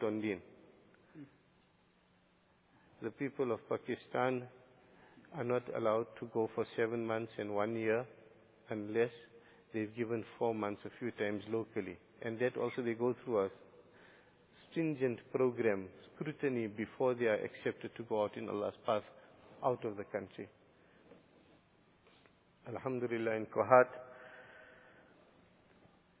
Tondin. The people of Pakistan are not allowed to go for seven months and one year unless they've given four months a few times locally. And that also they go through a stringent program, scrutiny before they are accepted to go out in Allah's path out of the country. Alhamdulillah in Kohat,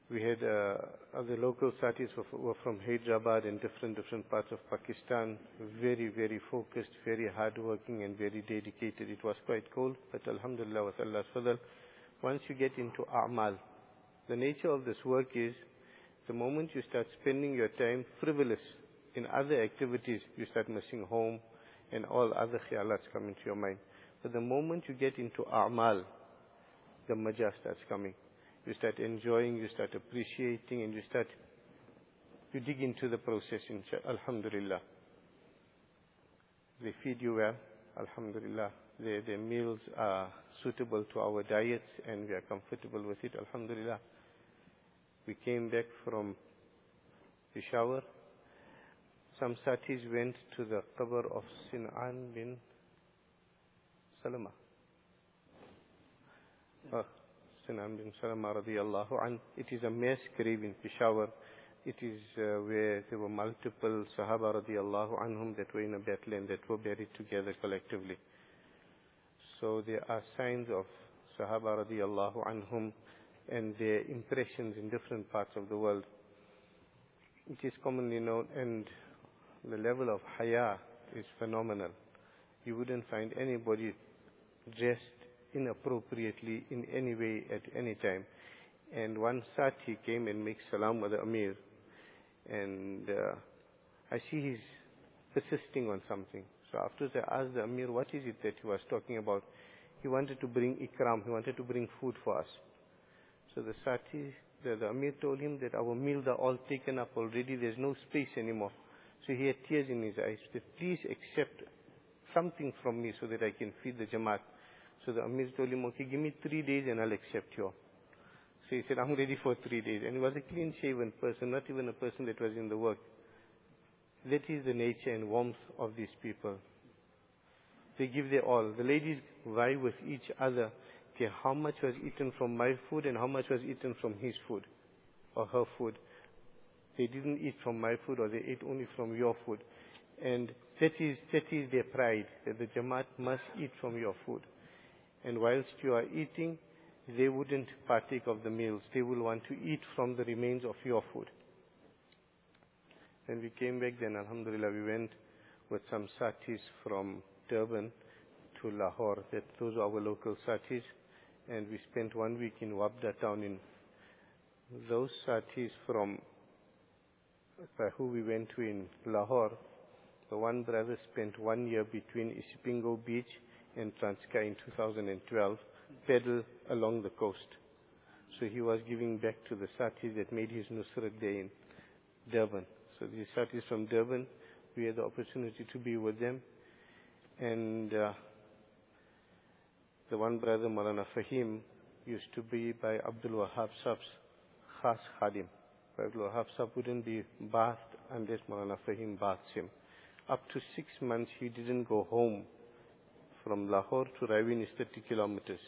we had uh, other local satis were from Hyderabad and different different parts of Pakistan. Very, very focused, very hardworking and very dedicated. It was quite cold, but Alhamdulillah was Allah's fadl. Once you get into A'mal, the nature of this work is the moment you start spending your time frivolous in other activities, you start missing home and all other khiyalats come into your mind. But the moment you get into A'mal, the majah starts coming you start enjoying, you start appreciating, and you start, you dig into the process, alhamdulillah. They feed you well, alhamdulillah. Their, their meals are suitable to our diets and we are comfortable with it, alhamdulillah. We came back from the shower. Some satis went to the qabr of Sinan bin Salama. Oh, Sinan bin Salama radiallahu an. It is a mass grave in Peshawar. It is uh, where there were multiple Sahaba radiallahu anhum that were in a battle and that were buried together collectively. So there are signs of Sahaba radiallahu anhum and their impressions in different parts of the world. It is commonly known and the level of haya is phenomenal. You wouldn't find anybody dressed inappropriately in any way at any time. And one Sati came and makes salam with the Amir. And uh, I see he's persisting on something. So after I asked the Amir, what is it that he was talking about? He wanted to bring ikram, he wanted to bring food for us. So the Sati, the, the Amir told him that our meals are all taken up already, there's no space anymore. So he had tears in his eyes. He said, please accept something from me so that I can feed the Jamaat. So the Amir told him, okay, give me three days and I'll accept you. So he said, I'm ready for three days. And he was a clean shaven person, not even a person that was in the work. That is the nature and warmth of these people. They give their all. The ladies vie with each other. Okay, how much was eaten from my food and how much was eaten from his food or her food. They didn't eat from my food or they ate only from your food. And that is, that is their pride, that the Jamaat must eat from your food and whilst you are eating, they wouldn't partake of the meals. They will want to eat from the remains of your food. When we came back then, Alhamdulillah, we went with some satis from Durban to Lahore. That, those are our local satis. And we spent one week in Wabda town in those satis from by who we went to in Lahore. The one brother spent one year between Isipingo Beach in Transkei in 2012 pedal along the coast. So he was giving back to the Satis that made his Nusrat Day in Durban. So these Satis from Durban, we had the opportunity to be with them. And uh, the one brother, Malana Fahim, used to be by Abdul Wahab Sab's Khas Khadim. Abdul Wahab Sab wouldn't be bathed unless Malana Fahim bathed him. Up to six months, he didn't go home from Lahore to Ravin is 30 kilometers.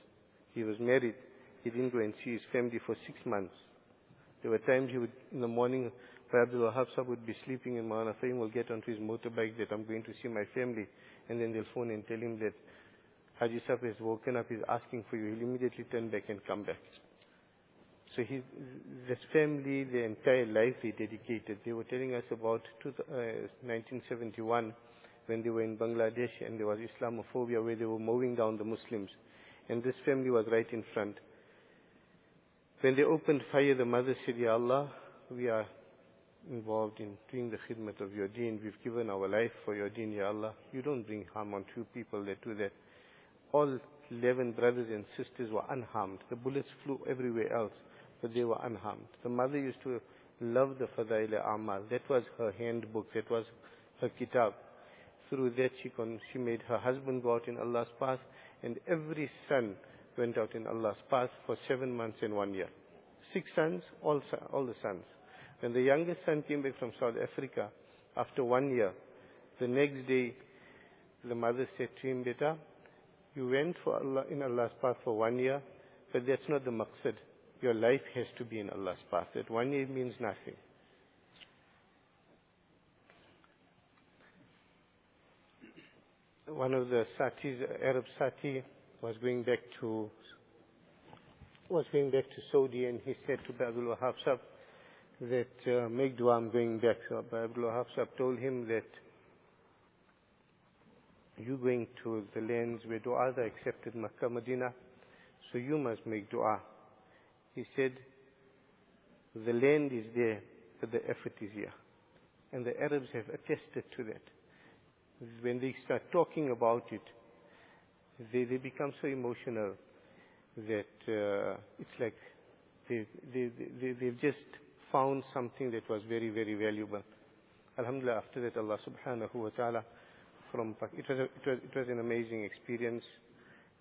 He was married. He didn't go and see his family for six months. There were times he would, in the morning, Abdul Wahab Sahib would be sleeping and Maulana Fahim will get onto his motorbike that I'm going to see my family. And then they'll phone and tell him that Haji Sahib has woken up, he's asking for you. He'll immediately turn back and come back. So his, this family, the entire life they dedicated. They were telling us about two, uh, 1971 when they were in Bangladesh and there was Islamophobia where they were mowing down the Muslims. And this family was right in front. When they opened fire, the mother said, Ya Allah, we are involved in doing the khidmat of your deen. We've given our life for your deen, Ya Allah. You don't bring harm on two people that do that. All 11 brothers and sisters were unharmed. The bullets flew everywhere else, but they were unharmed. The mother used to love the Fadail Amal. That was her handbook. That was her kitab. Through that she, con- she made her husband go out in Allah's path and every son went out in Allah's path for seven months and one year. Six sons, all, all the sons. When the youngest son came back from South Africa, After one year, the next day, the mother said to him, Beta, you went for Allah, in Allah's path for one year, but that's not the maqsad. Your life has to be in Allah's path. That one year means nothing. One of the satis, Arab sati, was going back to was going back to Saudi, and he said to Abdul Wahab Sahib that uh, make dua, I'm going back. So Abdul Wahab Sahib told him that you going to the lands where du'as are accepted, Makkah, Medina, so you must make dua. He said, the land is there, but the effort is here. And the Arabs have attested to that. When they start talking about it, they, they become so emotional that uh, it's like they, they, they, they've just found something that was very, very valuable. Alhamdulillah, after that, Allah subhanahu wa ta'ala, from it was, a, it was, it was an amazing experience,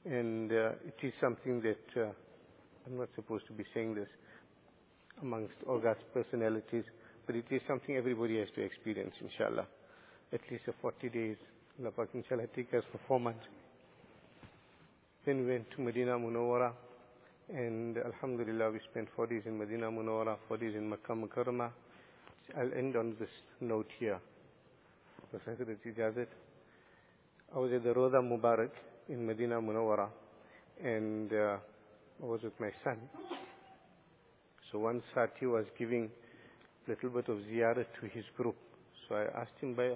and uh, it is something that uh, I'm not supposed to be saying this amongst all God's personalities, but it is something everybody has to experience, inshallah. At least for 40 days. Allah Pak, inshallah, take us for four months. Then we went to Medina Munawara and Alhamdulillah, we spent four days in Medina Munawara, four days in Makkah Mukarramah. I'll end on this note here. I was at the Roda Mubarak in Medina Munawwara, and uh, I was with my son. So one Sati was giving a little bit of ziyarat to his group. So I asked him, by,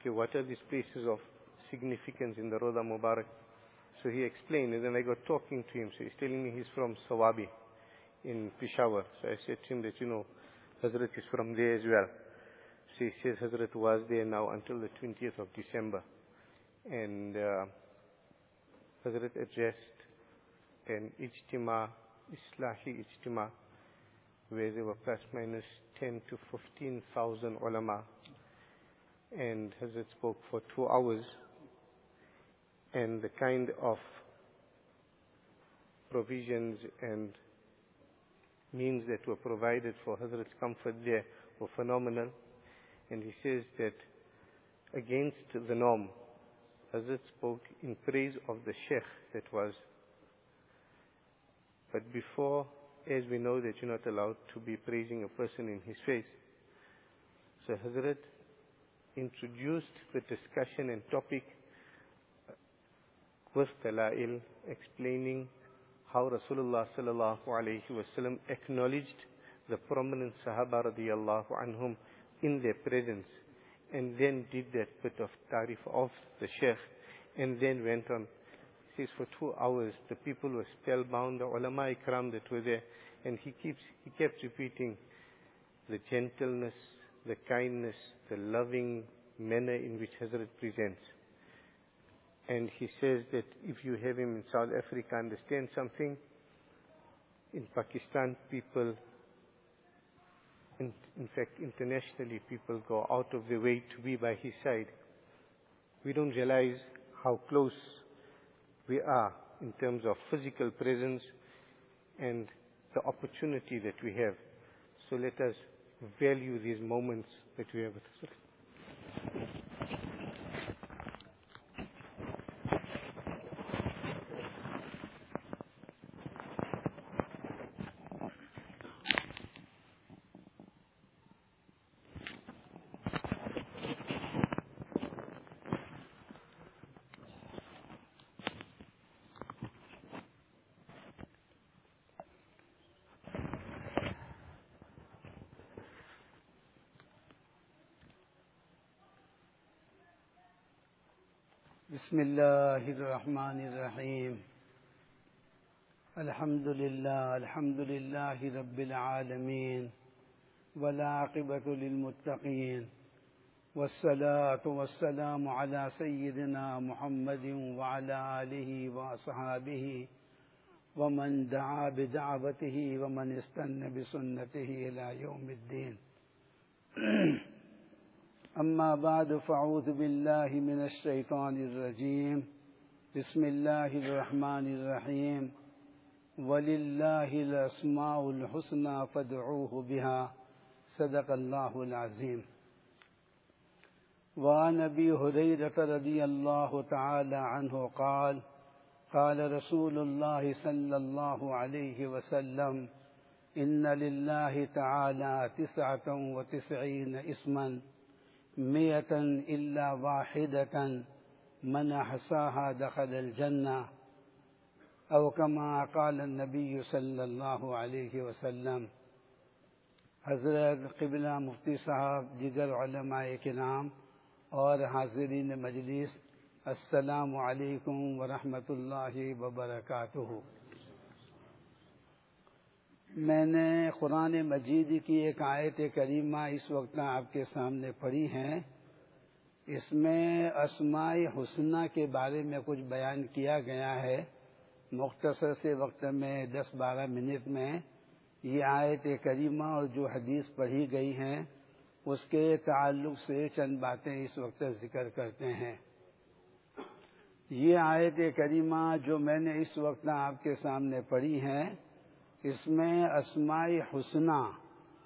okay, what are these places of significance in the Roda Mubarak. So he explained, and then I got talking to him. So he's telling me he's from Sawabi in Peshawar. So I said to him that, you know, Hazrat is from there as well. So he says Hazrat was there now until the 20th of December. And uh, Hazrat addressed an ijtima, Islahi ijtima, where there were plus minus 10 to 15,000 ulama and Hazrat spoke for two hours and the kind of provisions and means that were provided for Hazrat's comfort there were phenomenal. And he says that against the norm, Hazrat spoke in praise of the Sheikh that was. But before, as we know that you're not allowed to be praising a person in his face, so Hazrat introduced the discussion and topic with Dalail explaining how Rasulullah sallallahu alayhi wasallam acknowledged the prominent Sahaba radiyallahu anhum in their presence and then did that bit of tarif of the Sheikh and then went on. He says for two hours the people were spellbound, the ulama ikram that were there and he keeps he kept repeating the gentleness, the kindness, the loving manner in which Hazrat presents. And he says that if you have him in South Africa understand something, in Pakistan people, in, in fact internationally people go out of their way to be by his side. We don't realize how close we are in terms of physical presence and the opportunity that we have. So let us value these moments that we have with us. بسم الله الرحمن الرحيم. الحمد لله الحمد لله رب العالمين والعاقبة للمتقين والصلاة والسلام على سيدنا محمد وعلى آله وأصحابه ومن دعا بدعوته ومن استنى بسنته إلى يوم الدين. أما بعد فأعوذ بالله من الشيطان الرجيم. بسم الله الرحمن الرحيم. ولله الأسماء الحسنى فادعوه بها. صدق الله العظيم. وعن أبي هريرة رضي الله تعالى عنه قال قال رسول الله صلى الله عليه وسلم إن لله تعالى تسعة وتسعين اسما. مئه الا واحده من احصاها دخل الجنه او كما قال النبي صلى الله عليه وسلم۔ حضرت قبلہ مفتی صاحب، دیگر علماء کے نام اور حاضرین مجلس، السلام علیکم ورحمۃ اللہ وبرکاتہ۔ میں نے قرآن مجید کی ایک آیت کریمہ اس وقت آپ کے سامنے پڑھی ہیں۔ اس میں اسماء حسنہ کے بارے میں کچھ بیان کیا گیا ہے۔ مختصر سے وقت میں دس بارہ منٹ میں یہ آیت کریمہ اور جو حدیث پڑھی گئی ہیں، اس کے تعلق سے چند باتیں اس وقت ذکر کرتے ہیں۔ یہ آیت کریمہ جو میں نے اس وقت آپ کے سامنے پڑھی ہے اس میں اسماء حسنہ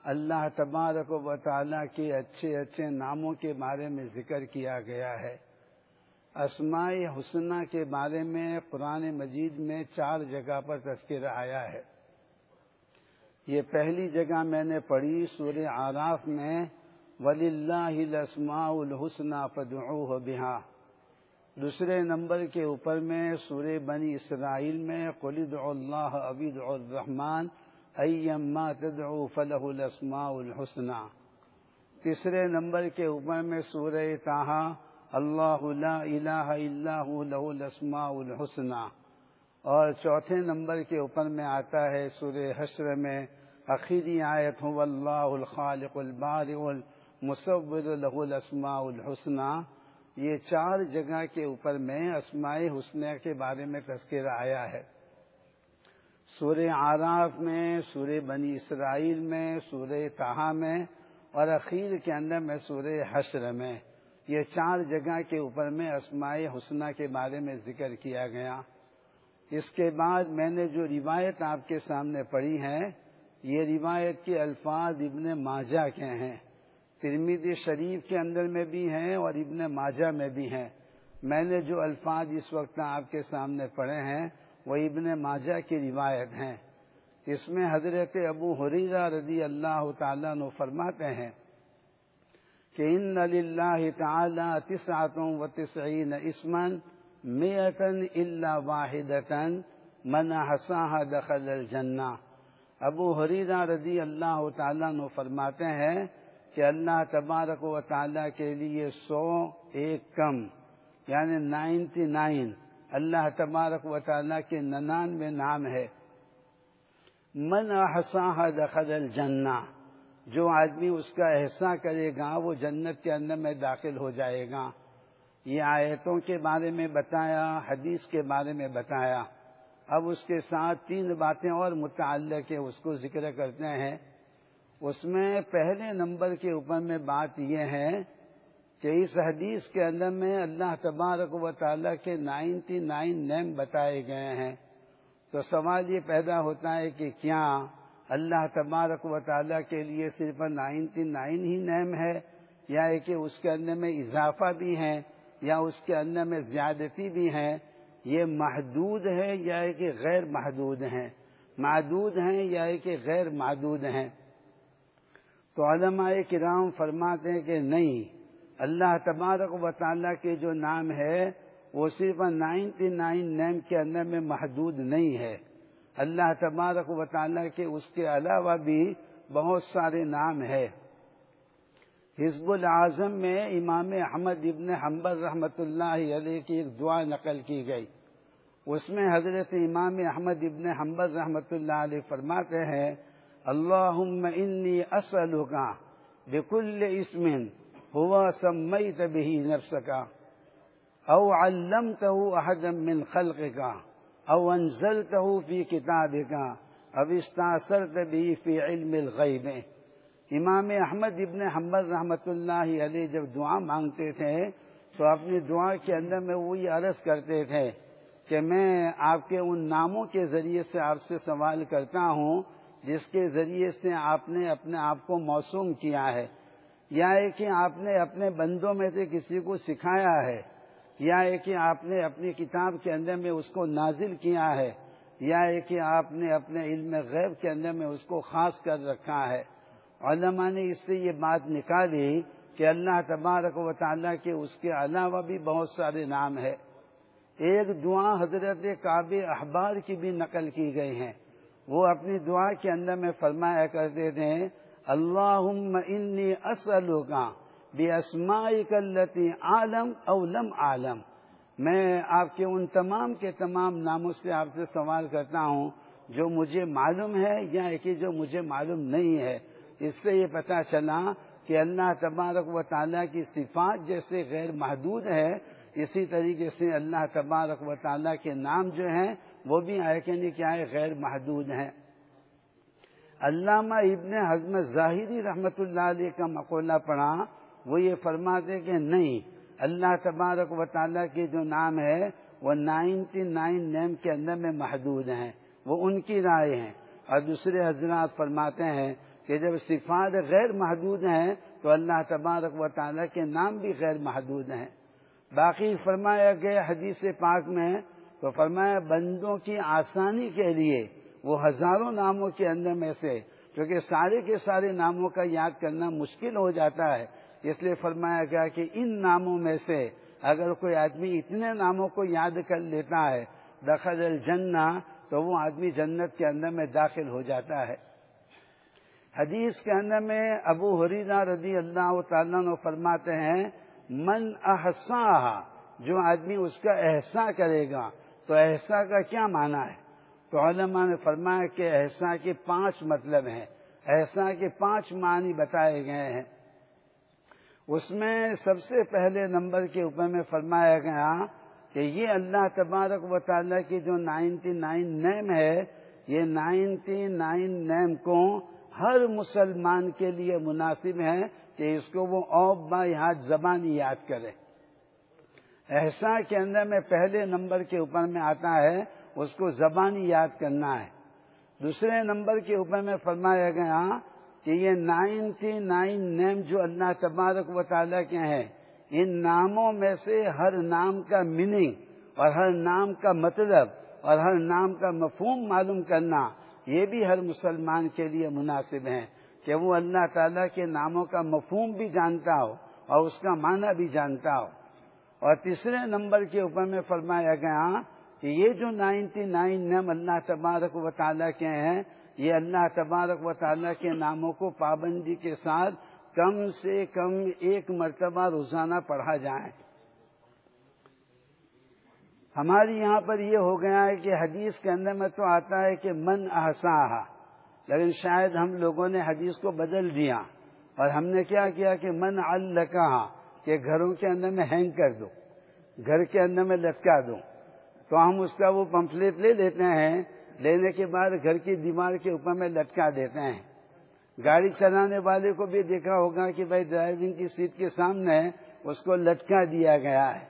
اللہ تبارک و تعالیٰ کے اچھے اچھے ناموں کے بارے میں ذکر کیا گیا ہے۔ اسماء حسنہ کے بارے میں قرآن مجید میں چار جگہ پر تذکر آیا ہے۔ یہ پہلی جگہ میں نے پڑھی سور آراف میں ولی اللہ السماء الحسن فدعوه بها۔ دوسرے نمبر کے اوپر میں سور بنی اسرائیل میں قلد اللہ عبید الرحمان ایما تدعو فلح الاسماء الحسنہ۔ تیسرے نمبر کے اوپر میں سورہ تاہا اللہ لا الہ الا هو له الاسماء الحسنہ۔ اور چوتھے نمبر کے اوپر میں آتا ہے سورہ حشر میں عقیدی آیت ہو اللہ الخالق البارئ مصور له الاسماء الحسنہ۔ یہ چار جگہ کے اوپر میں اسماء حسنہ کے بارے میں تذکر آیا ہے۔ سورہ آراف میں، سورہ بنی اسرائیل میں، سورہ تہا میں اور اخیر کے اندر میں سورہ حشر میں۔ یہ چار جگہ کے اوپر میں اسماء حسنہ کے بارے میں ذکر کیا گیا۔ اس کے بعد میں نے جو روایت آپ کے سامنے پڑھی ہے، یہ روایت کے الفاظ ابن ماجہ کے ہیں۔ ترمیدی شریف کے اندر میں بھی ہیں اور ابن ماجہ میں بھی ہیں۔ میں نے جو الفاظ اس وقت آپ کے سامنے پڑھے ہیں، وہ ابن ماجہ کی روایت ہیں۔ اس میں حضرت ابو حریرہ رضی اللہ تعالیٰ نو فرماتے ہیں کہ ان اللہ تعالی تسعتوں و تسعین اسمن میتن اللہ واحد من حساہ دخل الجنہ۔ ابو حریرہ رضی اللہ تعالیٰ نو فرماتے ہیں کہ اللہ تبارک و تعالیٰ کے لیے سو ایک کم یعنی نائنٹی نائن، اللہ تبارک و تعالیٰ کے ننانوے نام ہے۔ من احساہ دخل الجنہ، جو آدمی اس کا احسا کرے گا، وہ جنت کے اندر میں داخل ہو جائے گا۔ یہ آیتوں کے بارے میں بتایا، حدیث کے بارے میں بتایا۔ اب اس کے ساتھ تین باتیں اور متعلق ہے اس کو ذکر کرتے ہیں۔ اس میں پہلے نمبر کے اوپر میں بات یہ ہے کہ اس حدیث کے اندر میں اللہ تبارک و تعالیٰ کے نائنٹی نائن نیم بتائے گئے ہیں۔ تو سوال یہ پیدا ہوتا ہے کہ کیا اللہ تبارک و تعالیٰ کے لیے صرف نائنٹی نائن ہی نیم ہے یا کہ اس کے اندر میں اضافہ بھی ہے یا اس کے اندر میں زیادتی بھی ہے یہ محدود ہے یا کہ غیر محدود ہیں؟ محدود ہیں یا کہ غیر محدود ہیں؟ تو علماء کرام فرماتے ہیں کہ نہیں، اللہ تبارک و تعالیٰ کے جو نام ہے، وہ صرف نائنٹی نائن نیم کے اندر میں محدود نہیں ہے۔ اللہ تبارک و تعالیٰ کے اس کے علاوہ بھی بہت سارے نام ہے حزب العظم میں امام احمد ابن حمبر رحمۃ اللہ علیہ کی ایک دعا نقل کی گئی۔ اس میں حضرت امام احمد ابن حمبر رحمۃ اللہ علیہ فرماتے ہیں اللهم إني أسألك بكل اسم هو سميت به نفسك أو علمته أحدا من خلقك أو أنزلته في كتابك أو استعصرت به في علم الغيب امام احمد ابن حمد رحمت اللہ علیہ جب دعا مانگتے تھے تو اپنی دعا کے اندر میں وہی عرض کرتے تھے کہ میں آپ کے ان ناموں کے ذریعے سے آپ سے سوال کرتا ہوں جس کے ذریعے سے آپ نے اپنے آپ کو موسوم کیا ہے، یا کہ آپ نے اپنے بندوں میں سے کسی کو سکھایا ہے، یا کہ آپ نے اپنی کتاب کے اندر میں اس کو نازل کیا ہے، یا کہ آپ نے اپنے علم غیب کے اندر میں اس کو خاص کر رکھا ہے۔ علماء نے اس سے یہ بات نکالی کہ اللہ تبارک و تعالیٰ کے اس کے علاوہ بھی بہت سارے نام ہے ایک دعا حضرت کعب احبار کی بھی نقل کی گئی ہے وہ اپنی دعا کے اندر میں فرمایا کرتے تھے اللہ انی اسلو کا بے اسمائی کلتی عالم اولم عالم. میں آپ کے ان تمام کے تمام ناموں سے آپ سے سوال کرتا ہوں، جو مجھے معلوم ہے یا کہ جو مجھے معلوم نہیں ہے۔ اس سے یہ پتا چلا کہ اللہ تبارک و تعالیٰ کی صفات جیسے غیر محدود ہے اسی طریقے سے اللہ تبارک و تعالیٰ کے نام جو ہیں وہ بھی آئے کہ نہیں کیا ہے غیر محدود ہیں۔ علامہ ابن حزم ظاہری رحمت اللہ علیہ کا مقولہ پڑھا، وہ یہ فرماتے کہ نہیں، اللہ تبارک و تعالیٰ کے جو نام ہے، وہ نائنٹی نائن نیم کے اندر میں محدود ہیں، وہ ان کی رائے ہیں۔ اور دوسرے حضرات فرماتے ہیں کہ جب صفات غیر محدود ہیں، تو اللہ تبارک و تعالیٰ کے نام بھی غیر محدود ہیں۔ باقی فرمایا گیا حدیث پاک میں تو فرمایا، بندوں کی آسانی کے لیے وہ ہزاروں ناموں کے اندر میں سے، کیونکہ سارے کے سارے ناموں کا یاد کرنا مشکل ہو جاتا ہے۔ اس لیے فرمایا گیا کہ ان ناموں میں سے اگر کوئی آدمی اتنے ناموں کو یاد کر لیتا ہے، دخل الجنہ، تو وہ آدمی جنت کے اندر میں داخل ہو جاتا ہے۔ حدیث کے اندر میں ابو حریدہ رضی اللہ تعالیٰ نے فرماتے ہیں، من احسا جو آدمی اس کا احسا کرے گا تو احسا کا کیا معنی ہے؟ تو علماء نے فرمایا کہ احسا کے پانچ مطلب ہیں۔ احسا کے پانچ معنی بتائے گئے ہیں۔ اس میں سب سے پہلے نمبر کے اوپر میں فرمایا گیا کہ یہ اللہ تبارک و تعالیٰ کی جو نائنٹی نائن نیم ہے، یہ نائنٹی نائن نیم کو ہر مسلمان کے لیے مناسب ہے کہ اس کو وہ اوب با یاد زبانی یاد کرے۔ احسا کے اندر میں پہلے نمبر کے اوپر میں آتا ہے، اس کو زبانی یاد کرنا ہے۔ دوسرے نمبر کے اوپر میں فرمایا گیا کہ یہ نائنٹی نائن نیم جو اللہ تبارک و تعالیٰ کے ہیں، ان ناموں میں سے ہر نام کا میننگ اور ہر نام کا مطلب اور ہر نام کا مفہوم معلوم کرنا، یہ بھی ہر مسلمان کے لیے مناسب ہے کہ وہ اللہ تعالیٰ کے ناموں کا مفہوم بھی جانتا ہو اور اس کا معنی بھی جانتا ہو۔ اور تیسرے نمبر کے اوپر میں فرمایا گیا کہ یہ جو نائنٹی نائن نیم اللہ تبارک و تعالیٰ کے ہیں، یہ اللہ تبارک و تعالیٰ کے ناموں کو پابندی کے ساتھ کم سے کم ایک مرتبہ روزانہ پڑھا جائے۔ ہماری یہاں پر یہ ہو گیا ہے کہ حدیث کے اندر میں تو آتا ہے کہ من احسا لیکن شاید ہم لوگوں نے حدیث کو بدل دیا اور ہم نے کیا کیا کہ من اللہ کہ گھروں کے اندر میں ہینگ کر دو گھر کے اندر میں لٹکا دوں۔ تو ہم اس کا وہ پمفلیٹ لے لیتے ہیں، لینے کے بعد گھر کی دیوار کے اوپر میں لٹکا دیتے ہیں۔ گاڑی چلانے والے کو بھی دیکھا ہوگا کہ بھائی ڈرائیونگ کی سیٹ کے سامنے اس کو لٹکا دیا گیا ہے۔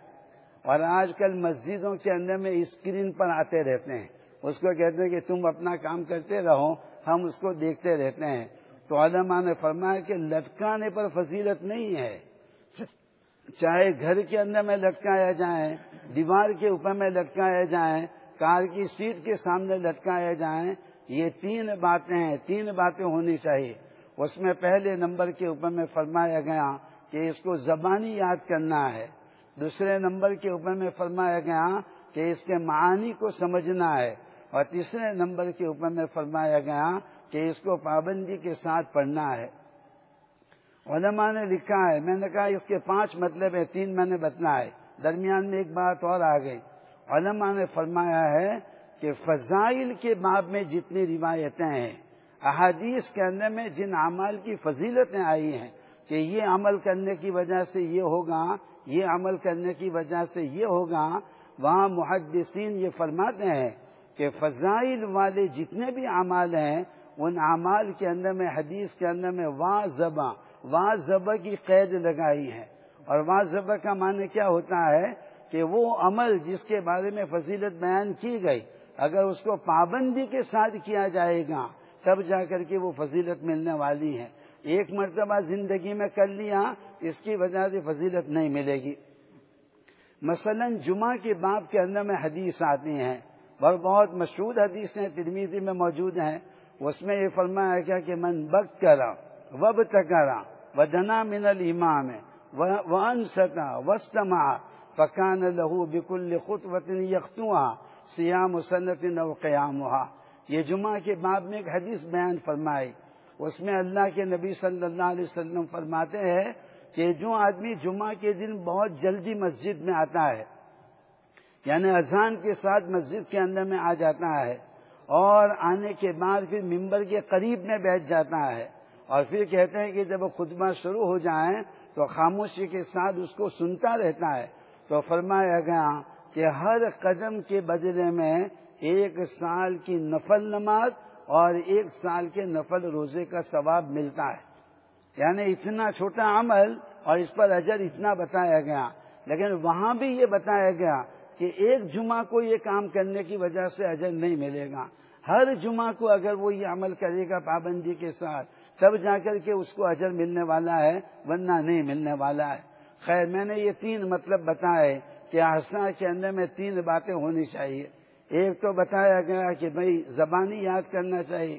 اور آج کل مسجدوں کے اندر میں اسکرین پر آتے رہتے ہیں۔ اس کو کہتے ہیں کہ تم اپنا کام کرتے رہو، ہم اس کو دیکھتے رہتے ہیں۔ تو علماء نے فرمایا کہ لٹکانے پر فضیلت نہیں ہے۔ چاہے گھر کے اندر میں لٹکایا جائے دیوار کے اوپر میں لٹکایا جائیں، کار کی سیٹ کے سامنے لٹکایا جائیں، یہ تین باتیں ہیں، تین باتیں ہونی چاہیے۔ اس میں پہلے نمبر کے اوپر میں فرمایا گیا کہ اس کو زبانی یاد کرنا ہے۔ دوسرے نمبر کے اوپر میں فرمایا گیا کہ اس کے معانی کو سمجھنا ہے۔ اور تیسرے نمبر کے اوپر میں فرمایا گیا کہ اس کو پابندی کے ساتھ پڑھنا ہے۔ علماء نے لکھا ہے، میں نے کہا اس کے پانچ مطلب ہے تین میں نے بتنا ہے درمیان میں ایک بات اور آ گئی۔ علماء نے فرمایا ہے کہ فضائل کے باب میں جتنی روایتیں ہیں، احادیث کے اندر میں جن اعمال کی فضیلتیں آئی ہیں کہ یہ عمل کرنے کی وجہ سے یہ ہوگا، یہ عمل کرنے کی وجہ سے یہ ہوگا، وہاں محدثین یہ فرماتے ہیں کہ فضائل والے جتنے بھی اعمال ہیں، ان اعمال کے اندر میں، حدیث کے اندر میں، واہ زباں واہ زبہ کی قید لگائی ہے۔ اور واہ زبہ کا معنی کیا ہوتا ہے کہ وہ عمل جس کے بارے میں فضیلت بیان کی گئی، اگر اس کو پابندی کے ساتھ کیا جائے گا، تب جا کر کے وہ فضیلت ملنے والی ہے۔ ایک مرتبہ زندگی میں کر لیا، اس کی وجہ سے فضیلت نہیں ملے گی۔ مثلا جمعہ کے باپ کے اندر میں حدیث آتی ہیں اور بہت مشہور حدیثیں ترمیزی میں موجود ہیں۔ اس میں یہ فرمایا گیا کہ من بک کرا وب تکرا و دنا من الامام. و انستا وسطما پکان لہو بکل خط وطن یختواں سیام سنت و قیام یہ جمعہ کے باب میں ایک حدیث بیان فرمائی. اس میں اللہ کے نبی صلی اللہ علیہ وسلم فرماتے ہیں کہ جو آدمی جمعہ کے دن بہت جلدی مسجد میں آتا ہے یعنی اذان کے ساتھ مسجد کے اندر میں آ جاتا ہے اور آنے کے بعد پھر ممبر کے قریب میں بیٹھ جاتا ہے اور پھر کہتے ہیں کہ جب وہ خطبہ شروع ہو جائیں تو خاموشی کے ساتھ اس کو سنتا رہتا ہے۔ تو فرمایا گیا کہ ہر قدم کے بدلے میں ایک سال کی نفل نماز اور ایک سال کے نفل روزے کا ثواب ملتا ہے۔ یعنی اتنا چھوٹا عمل اور اس پر اجر اتنا بتایا گیا۔ لیکن وہاں بھی یہ بتایا گیا کہ ایک جمعہ کو یہ کام کرنے کی وجہ سے اجر نہیں ملے گا۔ ہر جمعہ کو اگر وہ یہ عمل کرے گا پابندی کے ساتھ تب جا کر کے اس کو اجر ملنے والا ہے، ورنہ نہیں ملنے والا ہے۔ خیر، میں نے یہ تین مطلب بتائے کہ آسا کے اندر میں تین باتیں ہونی چاہیے۔ ایک تو بتایا گیا کہ بھائی زبانی یاد کرنا چاہیے،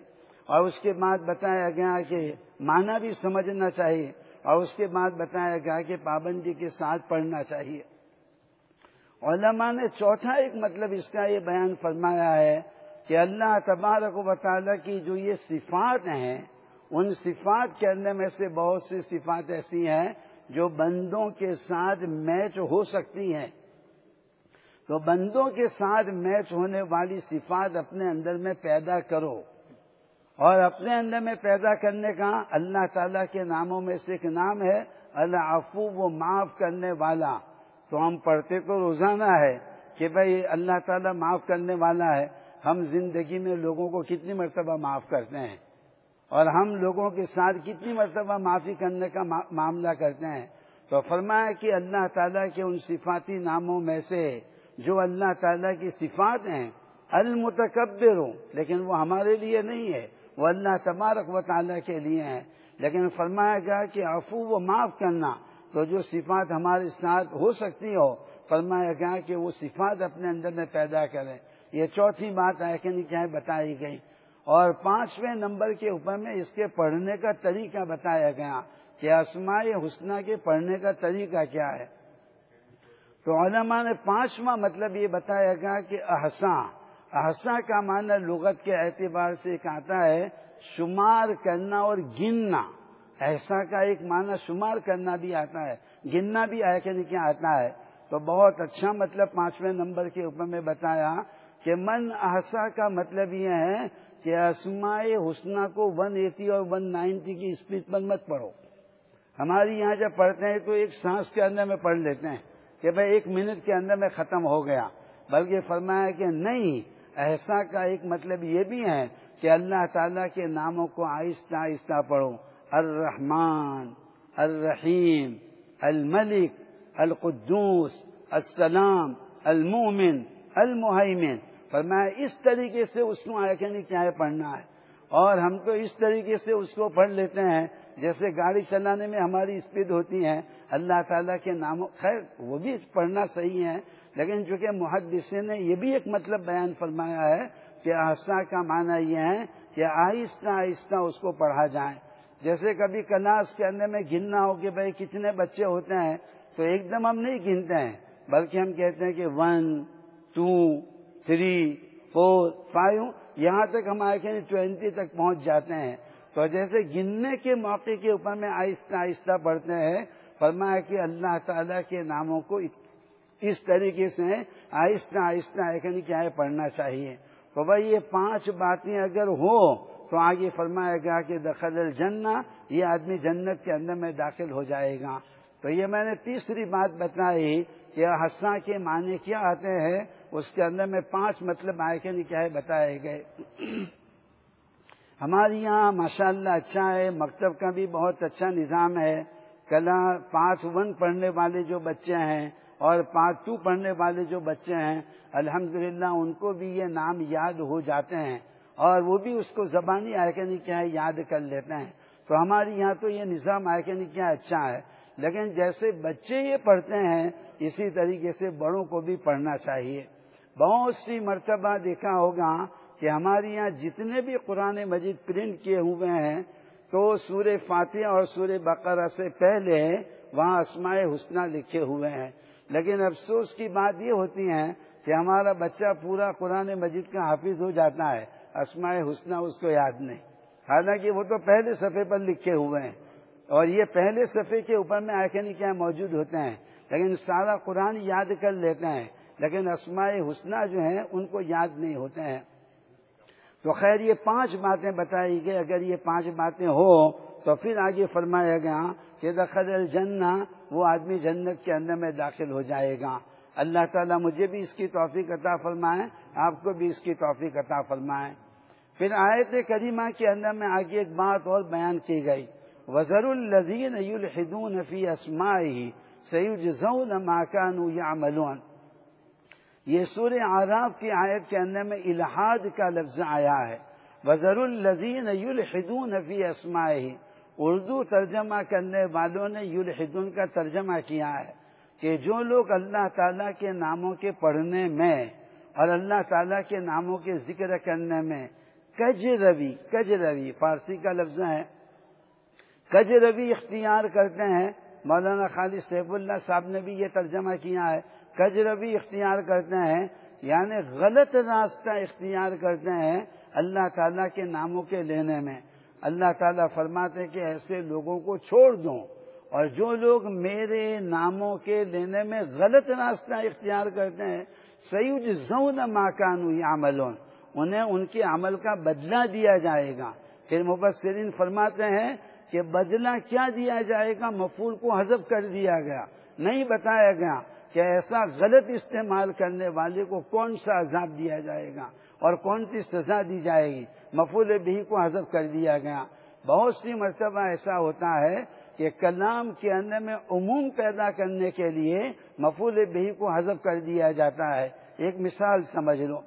اور اس کے بعد بتایا گیا کہ معنی بھی سمجھنا چاہیے، اور اس کے بعد بتایا گیا کہ پابندی کے ساتھ پڑھنا چاہیے۔ علماء نے چوتھا ایک مطلب اس کا یہ بیان فرمایا ہے کہ اللہ تبارک و تعالیٰ کی جو یہ صفات ہیں ان صفات کے اندر میں سے بہت سی صفات ایسی ہیں جو بندوں کے ساتھ میچ ہو سکتی ہیں۔ تو بندوں کے ساتھ میچ ہونے والی صفات اپنے اندر میں پیدا کرو۔ اور اپنے اندر میں پیدا کرنے کا اللہ تعالیٰ کے ناموں میں سے ایک نام ہے اللہ و معاف کرنے والا۔ تو ہم پڑھتے تو روزانہ ہے کہ بھائی اللہ تعالیٰ معاف کرنے والا ہے۔ ہم زندگی میں لوگوں کو کتنی مرتبہ معاف کرتے ہیں۔ اور ہم لوگوں کے ساتھ کتنی مرتبہ معافی کرنے کا معاملہ کرتے ہیں۔ تو فرمایا کہ اللہ تعالیٰ کے ان صفاتی ناموں میں سے جو اللہ تعالیٰ کی صفات ہیں، المتکبر ہوں لیکن وہ ہمارے لیے نہیں ہے، وہ اللہ تبارک و تعالیٰ کے لیے ہیں۔ لیکن فرمایا گیا کہ افو و معاف کرنا، تو جو صفات ہمارے ساتھ ہو سکتی ہو، فرمایا گیا کہ وہ صفات اپنے اندر میں پیدا کریں۔ یہ چوتھی بات ہے کہ نہیں، کیا بتائی گئی؟ اور پانچویں نمبر کے اوپر میں اس کے پڑھنے کا طریقہ بتایا گیا کہ اسماء حسنہ کے پڑھنے کا طریقہ کیا ہے۔ تو علماء نے پانچواں مطلب یہ بتایا گیا کہ احسا احسا کا معنی لغت کے اعتبار سے ایک آتا ہے، شمار کرنا اور گننا۔ ایسا کا ایک معنی شمار کرنا بھی آتا ہے، گننا بھی یعنی کیا آتا ہے۔ تو بہت اچھا مطلب پانچویں نمبر کے اوپر میں بتایا کہ من احسا کا مطلب یہ ہے کہ اسماء حسنہ کو ون ایٹی اور ون نائنٹی کی اسپیڈ پر مت پڑھو۔ ہماری یہاں جب پڑھتے ہیں تو ایک سانس کے اندر میں پڑھ لیتے ہیں کہ بھائی ایک منٹ کے اندر میں ختم ہو گیا۔ بلکہ فرمایا کہ نہیں، ایسا کا ایک مطلب یہ بھی ہے کہ اللہ تعالیٰ کے ناموں کو آہستہ آہستہ پڑھو۔ الرحمن، الرحیم، الملک، القدوس، السلام المومن المحیمن فرمایا اس طریقے سے اس کو آیا کہ نہیں چاہے پڑھنا ہے۔ اور ہم تو اس طریقے سے اس کو پڑھ لیتے ہیں۔ جیسے گاڑی چلانے میں ہماری اسپیڈ ہوتی ہے، اللہ تعالیٰ کے ناموں خیر وہ بھی پڑھنا صحیح ہے۔ لیکن چونکہ محدث نے یہ بھی ایک مطلب بیان فرمایا ہے کہ احسا کا معنی یہ ہے کہ آہستہ آہستہ اس کو پڑھا جائے۔ جیسے کبھی کلاس کے اندر میں گننا ہو کہ بھائی کتنے بچے ہوتے ہیں، تو ایک دم ہم نہیں گنتے ہیں، بلکہ ہم کہتے ہیں کہ one two three four five یہاں تک ہم آئے ٹوینٹی تک پہنچ جاتے ہیں۔ تو جیسے گننے کے موقع کے اوپر میں آہستہ آہستہ پڑھتے ہیں، فرمایا کہ اللہ تعالیٰ کے ناموں کو اس طریقے سے آہستہ آہستہ یعنی کیا ہے، پڑھنا چاہیے۔ تو بھائی یہ پانچ باتیں اگر ہو تو آگے فرمایا گیا کہ دخل الجنہ، یہ آدمی جنت کے اندر میں داخل ہو جائے گا۔ تو یہ میں نے تیسری بات بتائی کہ ہسا کے معنی کیا آتے ہیں اس کے اندر میں پانچ مطلب آئے یعنی کہ بتائے گئے۔ ہمارے یہاں ماشاء اللہ اچھا ہے، مکتب کا بھی بہت اچھا نظام ہے۔ کلا پانچ ون پڑھنے والے جو بچے ہیں اور پانچ ٹو پڑھنے والے جو بچے ہیں، الحمدللہ ان کو بھی یہ نام یاد ہو جاتے ہیں۔ اور وہ بھی اس کو زبانی آئکنی یعنی کیا ہے، یاد کر لیتے ہیں۔ تو ہمارے یہاں تو یہ نظام آئکنی یعنی کیا اچھا ہے۔ لیکن جیسے بچے یہ پڑھتے ہیں، اسی طریقے سے بڑوں کو بھی پڑھنا چاہیے۔ بہت سی مرتبہ دیکھا ہوگا کہ ہمارے یہاں جتنے بھی قرآن مجید پرنٹ کیے ہوئے ہیں، تو سور فاتحہ اور سور بقرہ سے پہلے وہاں اسماء حسنہ لکھے ہوئے ہیں۔ لیکن افسوس کی بات یہ ہوتی ہے کہ ہمارا بچہ پورا قرآن مجید کا حافظ ہو جاتا ہے، اسماء حسنہ اس کو یاد نہیں۔ حالانکہ وہ تو پہلے صفحے پر لکھے ہوئے ہیں۔ اور یہ پہلے صفحے کے اوپر میں آئکنی کیا موجود ہوتے ہیں، لیکن سارا قرآن یاد کر لیتے ہیں۔ لیکن اسماء حسنہ جو ہیں، ان کو یاد نہیں ہوتے ہیں۔ تو خیر، یہ پانچ باتیں بتائی گئی۔ اگر یہ پانچ باتیں ہو، تو پھر آگے فرمایا گیا کہ دخل الجنہ، وہ آدمی جنت کے اندر میں داخل ہو جائے گا۔ اللہ تعالیٰ مجھے بھی اس کی توفیق عطا فرمائے، آپ کو بھی اس کی توفیق عطا فرمائے۔ پھر آیت کریمہ کے اندر میں آگے ایک بات اور بیان کی گئی۔ وزر الزین الحدون فی اسماعی سعید ضون ماکان یا یہ سورہ آراف کی آیت کے اندر میں الحاد کا لفظ آیا ہے۔ وزر الزین یلحدون فی اسماعی اردو ترجمہ کرنے والوں نے یلحدون کا ترجمہ کیا ہے کہ جو لوگ اللہ تعالیٰ کے ناموں کے پڑھنے میں اور اللہ تعالیٰ کے ناموں کے ذکر کرنے میں کج روی کج روی فارسی کا لفظ ہے۔ کج روی اختیار کرتے ہیں۔ مولانا خالد سیف اللہ صاحب نے بھی یہ ترجمہ کیا ہے۔ کجربی اختیار کرتے ہیں یعنی غلط راستہ اختیار کرتے ہیں اللہ تعالیٰ کے ناموں کے لینے میں۔ اللہ تعالیٰ فرماتے کہ ایسے لوگوں کو چھوڑ دو اور جو لوگ میرے ناموں کے لینے میں غلط راستہ اختیار کرتے ہیں سعید زون ماکانو عملون انہیں ان کے عمل کا بدلہ دیا جائے گا۔ پھر مبصرین فرماتے ہیں کہ بدلہ کیا دیا جائے گا؟ مفول کو حذف کر دیا گیا، نہیں بتایا گیا۔ کہ ایسا غلط استعمال کرنے والے کو کون سا عذاب دیا جائے گا اور کون سی سزا دی جائے گی؟ مفول بھی کو حذف کر دیا گیا۔ بہت سی مرتبہ ایسا ہوتا ہے کہ کلام کے اندر میں عموم پیدا کرنے کے لیے مفول بھی کو حذف کر دیا جاتا ہے۔ ایک مثال سمجھ لو۔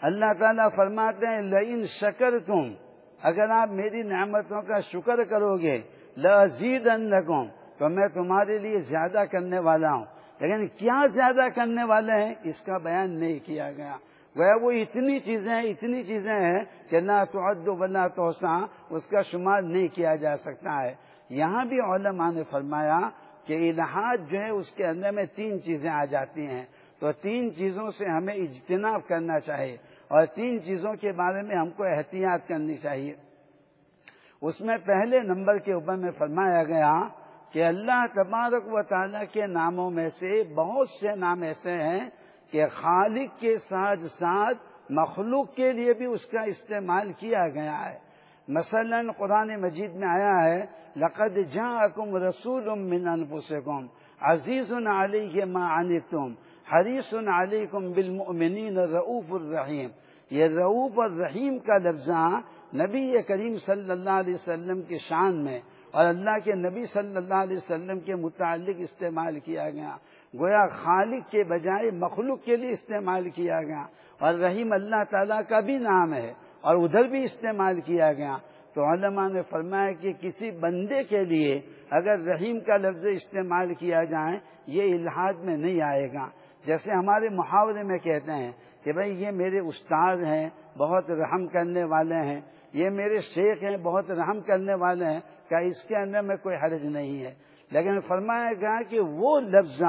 اللہ تعالیٰ فرماتے ہیں، لئن شکر تم اگر آپ میری نعمتوں کا شکر کرو گے لذیذ تو میں تمہارے لیے زیادہ کرنے والا ہوں۔ لیکن کیا زیادہ کرنے والے ہیں؟ اس کا بیان نہیں کیا گیا۔ وہ اتنی چیزیں اتنی چیزیں ہیں کہ نہ تو بنا توسا اس کا شمار نہیں کیا جا سکتا ہے۔ یہاں بھی علماء نے فرمایا کہ الحاظ جو ہے، اس کے اندر میں تین چیزیں آ جاتی ہیں۔ تو تین چیزوں سے ہمیں اجتناب کرنا چاہیے اور تین چیزوں کے بارے میں ہم کو احتیاط کرنی چاہیے۔ اس میں پہلے نمبر کے اوپر میں فرمایا گیا کہ اللہ تبارک و تعالیٰ کے ناموں میں سے بہت سے نام ایسے ہیں کہ خالق کے ساتھ ساتھ مخلوق کے لیے بھی اس کا استعمال کیا گیا ہے۔ مثلا قرآن مجید میں آیا ہے، لقد جاءکم رسول من انفسکم عزیز علیہ ما عنتم حریص علیکم بالمؤمنین رعوف الرحیم۔ یہ رعوف الرحیم کا لفظہ نبی کریم صلی اللہ علیہ وسلم کی شان میں اور اللہ کے نبی صلی اللہ علیہ وسلم کے متعلق استعمال کیا گیا۔ گویا خالق کے بجائے مخلوق کے لیے استعمال کیا گیا۔ اور رحیم اللہ تعالیٰ کا بھی نام ہے اور ادھر بھی استعمال کیا گیا۔ تو علماء نے فرمایا کہ کسی بندے کے لیے اگر رحیم کا لفظ استعمال کیا جائے، یہ الحاظ میں نہیں آئے گا۔ جیسے ہمارے محاورے میں کہتے ہیں کہ بھائی یہ میرے استاد ہیں، بہت رحم کرنے والے ہیں۔ یہ میرے شیخ ہیں، بہت رحم کرنے والے ہیں۔ کیا اس کے اندر میں کوئی حرج نہیں ہے۔ لیکن فرمایا گیا کہ وہ لفظ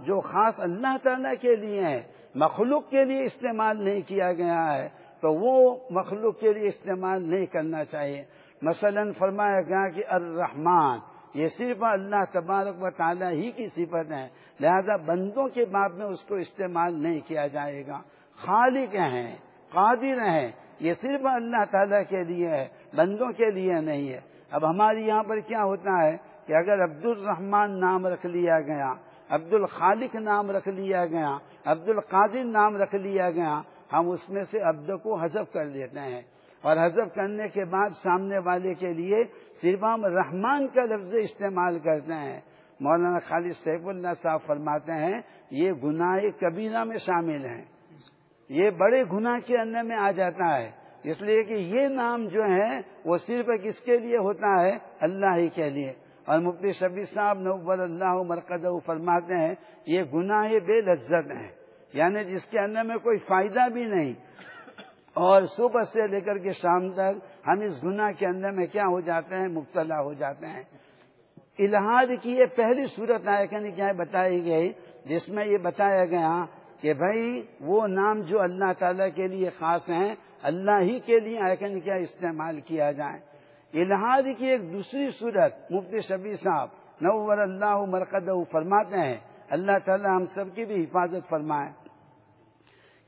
جو خاص اللہ تعالیٰ کے لیے ہیں، مخلوق کے لیے استعمال نہیں کیا گیا ہے، تو وہ مخلوق کے لیے استعمال نہیں کرنا چاہیے۔ مثلا فرمایا گیا کہ الرحمان یہ صرف اللہ تبارک و تعالیٰ ہی کی صفت ہے لہذا بندوں کے باب میں اس کو استعمال نہیں کیا جائے گا۔ خالق ہیں، قادر ہیں، یہ صرف اللہ تعالیٰ کے لیے ہے، بندوں کے لیے نہیں ہے۔ اب ہمارے یہاں پر کیا ہوتا ہے کہ اگر عبد الرحمان نام رکھ لیا گیا عبد الخالق نام رکھ لیا گیا عبد القادر نام رکھ لیا گیا، ہم اس میں سے عبد کو حذف کر دیتے ہیں۔ اور حذف کرنے کے بعد سامنے والے کے لیے صرف ہم رحمان کا لفظ استعمال کرتے ہیں۔ مولانا خالد سیف اللہ صاحب فرماتے ہیں، یہ گناہ کبیرہ میں شامل ہیں۔ یہ بڑے گناہ کے اندر میں آ جاتا ہے۔ اس لیے کہ یہ نام جو ہے وہ صرف کس کے لیے ہوتا ہے؟ اللہ ہی کے لیے۔ اور مفتی شبی صاحب نوبر اللہ مرکز فرماتے ہیں، یہ گناہ بے لذت ہیں۔ یعنی جس کے اندر میں کوئی فائدہ بھی نہیں۔ اور صبح سے لے کر کے شام تک ہم اس گناہ کے اندر میں کیا ہو جاتے ہیں؟ مبتلا ہو جاتے ہیں۔ الحاد کی یہ پہلی صورت آئے کہ کیا بتائی گئی؟ جس میں یہ بتایا گیا کہ بھائی وہ نام جو اللہ تعالی کے لیے خاص ہیں اللہ ہی کے لیے آئکن کیا استعمال کیا جائے۔ الحاد کی ایک دوسری صورت، مفتی شبی صاحب، نور اللہ مرکز فرماتے ہیں۔ اللہ تعالیٰ ہم سب کی بھی حفاظت فرمائے۔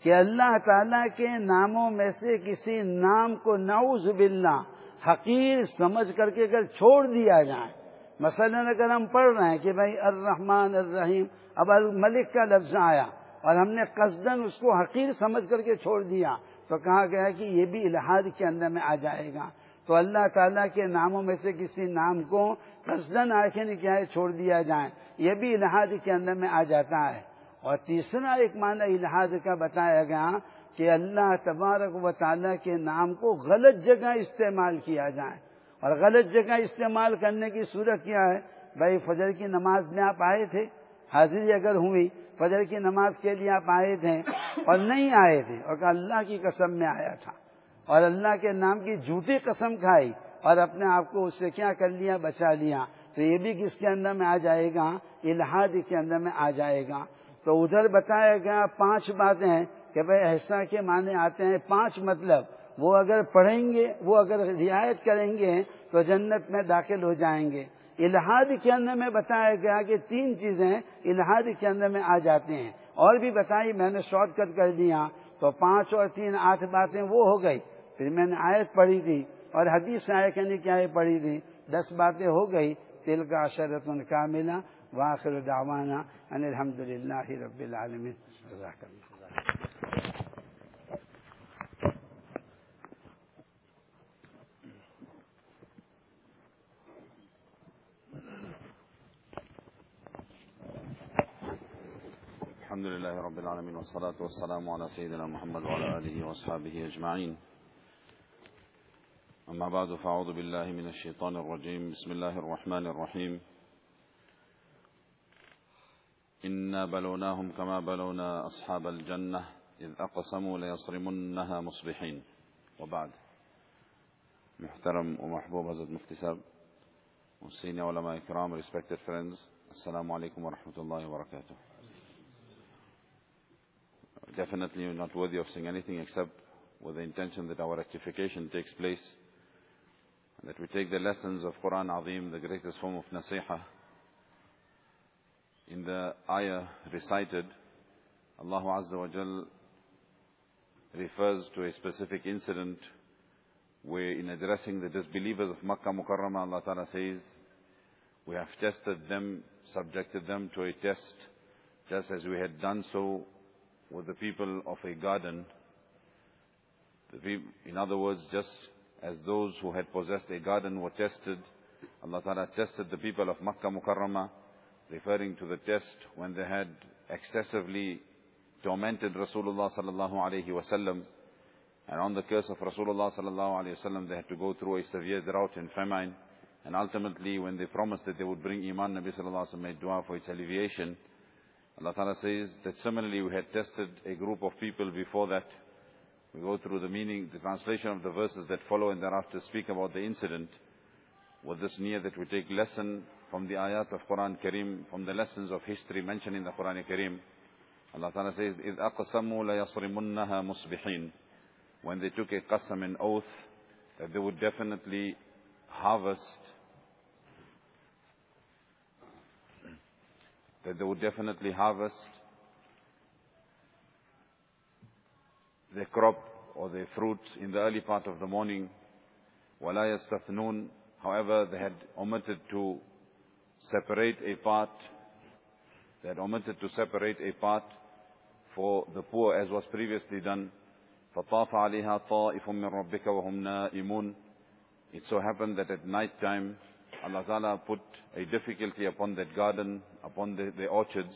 کہ اللہ تعالیٰ کے ناموں میں سے کسی نام کو نعوذ باللہ، حقیر سمجھ کر کے اگر چھوڑ دیا جائے۔ مثلا اگر ہم پڑھ رہے ہیں کہ بھائی الرحمن الرحیم، اب الملک کا لفظ آیا اور ہم نے قصدن اس کو حقیر سمجھ کر کے چھوڑ دیا۔ تو کہا گیا کہ یہ بھی الحاد کے اندر میں آ جائے گا۔ تو اللہ تعالیٰ کے ناموں میں سے کسی نام کو قصدن آخر کیا ہے چھوڑ دیا جائے۔ یہ بھی الحاد کے اندر میں آ جاتا ہے۔ اور تیسرا ایک معنی الحاد کا بتایا گیا کہ اللہ تبارک و تعالیٰ کے نام کو غلط جگہ استعمال کیا جائے۔ اور غلط جگہ استعمال کرنے کی صورت کیا ہے؟ بھائی فجر کی نماز میں آپ آئے تھے، حاضری اگر ہوئی فجر کی نماز کے لیے آپ آئے تھے اور نہیں آئے تھے اور اللہ کی قسم میں آیا تھا اور اللہ کے نام کی جھوٹی قسم کھائی اور اپنے آپ کو اس سے کیا کر لیا، بچا لیا۔ تو یہ بھی کس کے اندر میں آ جائے گا؟ الحاد کے اندر میں آ جائے گا۔ تو ادھر بتایا گیا پانچ باتیں کہ بھائی ایسا کے معنی آتے ہیں پانچ مطلب۔ وہ اگر پڑھیں گے، وہ اگر رعایت کریں گے تو جنت میں داخل ہو جائیں گے۔ الحاد کے اندر میں بتایا گیا کہ تین چیزیں الحاد کے اندر میں آ جاتے ہیں۔ اور بھی بتائی، میں نے شارٹ کٹ کر دیا۔ تو پانچ اور تین آٹھ باتیں وہ ہو گئی۔ پھر میں نے آیت پڑھی تھی۔ اور حدیث آئے نے یعنی کیا پڑھی تھی؟ دس باتیں ہو گئی۔ تل کا شرط ان کا ملا واخر دعوانا ان الحمد للہ رب العالمین۔ الحمد لله رب العالمين والصلاة والسلام على سيدنا محمد وعلى آله وأصحابه أجمعين. أما بعد فأعوذ بالله من الشيطان الرجيم. بسم الله الرحمن الرحيم. إنا بلوناهم كما بلونا أصحاب الجنة إذ أقسموا ليصرمنها مصبحين. وبعد. محترم ومحبوب حضرت مفتی صاحب سینئر علماء respected friends السلام علیکم ورحمۃ اللہ وبرکاتہ definitely not worthy of saying anything except with the intention that our rectification takes place, and that we take the lessons of Quran Azim, the greatest form of nasiha. In the ayah recited, Allah Azza wa Jal refers to a specific incident where in addressing the disbelievers of Makkah Mukarramah, Allah Ta'ala says, we have tested them, subjected them to a test, just as we had done so with the people of a garden. In other words, just as those who had possessed a garden were tested, Allah Ta'ala tested the people of Makkah Mukarramah, referring to the test when they had excessively tormented Rasulullah sallallahu alayhi wasallam. And on the curse of Rasulullah sallallahu alayhi wasallam, they had to go through a severe drought and famine. And ultimately, when they promised that they would bring Iman, Nabi sallallahu alayhi wasallam made dua for its alleviation. Allah Ta'ala says that similarly we had tested a group of people before that. We go through the meaning, the translation of the verses that follow and thereafter speak about the incident. With this near that we take lesson from the ayat of Quran Kareem, from the lessons of history mentioned in the Quran Kareem. Allah Ta'ala says, إِذْ أَقْسَمُوا لَيَصْرِمُنَّهَا مُصْبِحِينَ When they took a qasam, an oath, that they would definitely harvest that they would definitely harvest their crop or their fruit in the early part of the morning. وَلَا يَسْتَثْنُونَ However, they had omitted to separate a part, they had omitted to separate a part for the poor as was previously done. فَطَافَ عَلَيْهَا طَائِفٌ مِّن رَبِّكَ وَهُمْ نَائِمُونَ It so happened that at night time, Allah Ta'ala put a difficulty upon that garden, upon the, the orchards.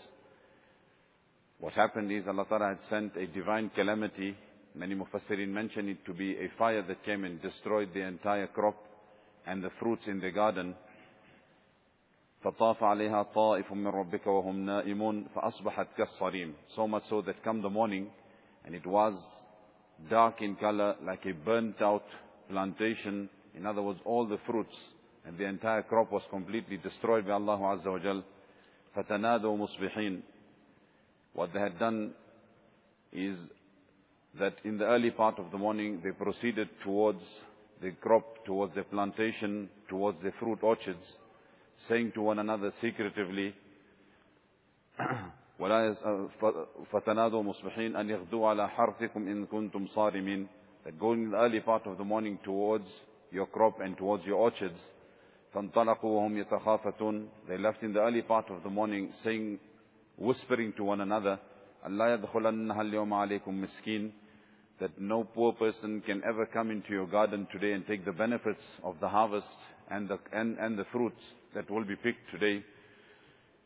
What happened is Allah Ta'ala had sent a divine calamity. Many Mufassirin mention it to be a fire that came and destroyed the entire crop and the fruits in the garden. فطاف عليها طائف من ربك وهم نائمون فأصبحت كالصريم so much so that come the morning and it was dark in color like a burnt out plantation in other words all the fruits and the entire crop was completely destroyed by Allah Azza wa Jal. فَتَنَادُوا مُصْبِحِينَ What they had done is that in the early part of the morning, they proceeded towards the crop, towards the plantation, towards the fruit orchards, saying to one another secretively, ولا فتنادوا مصبحين أن يغدوا على حرثكم إن كنتم صارمين that going in the early part of the morning towards your crop and towards your orchards فَانْطَلَقُوا وَهُمْ يَتَخَافَتُونَ They left in the early part of the morning saying, whispering to one another, أَلَّا يَدْخُلَنَّهَا الْيَوْمَ عَلَيْكُمْ مِسْكِينَ That no poor person can ever come into your garden today and take the benefits of the harvest and the, and, and the fruits that will be picked today.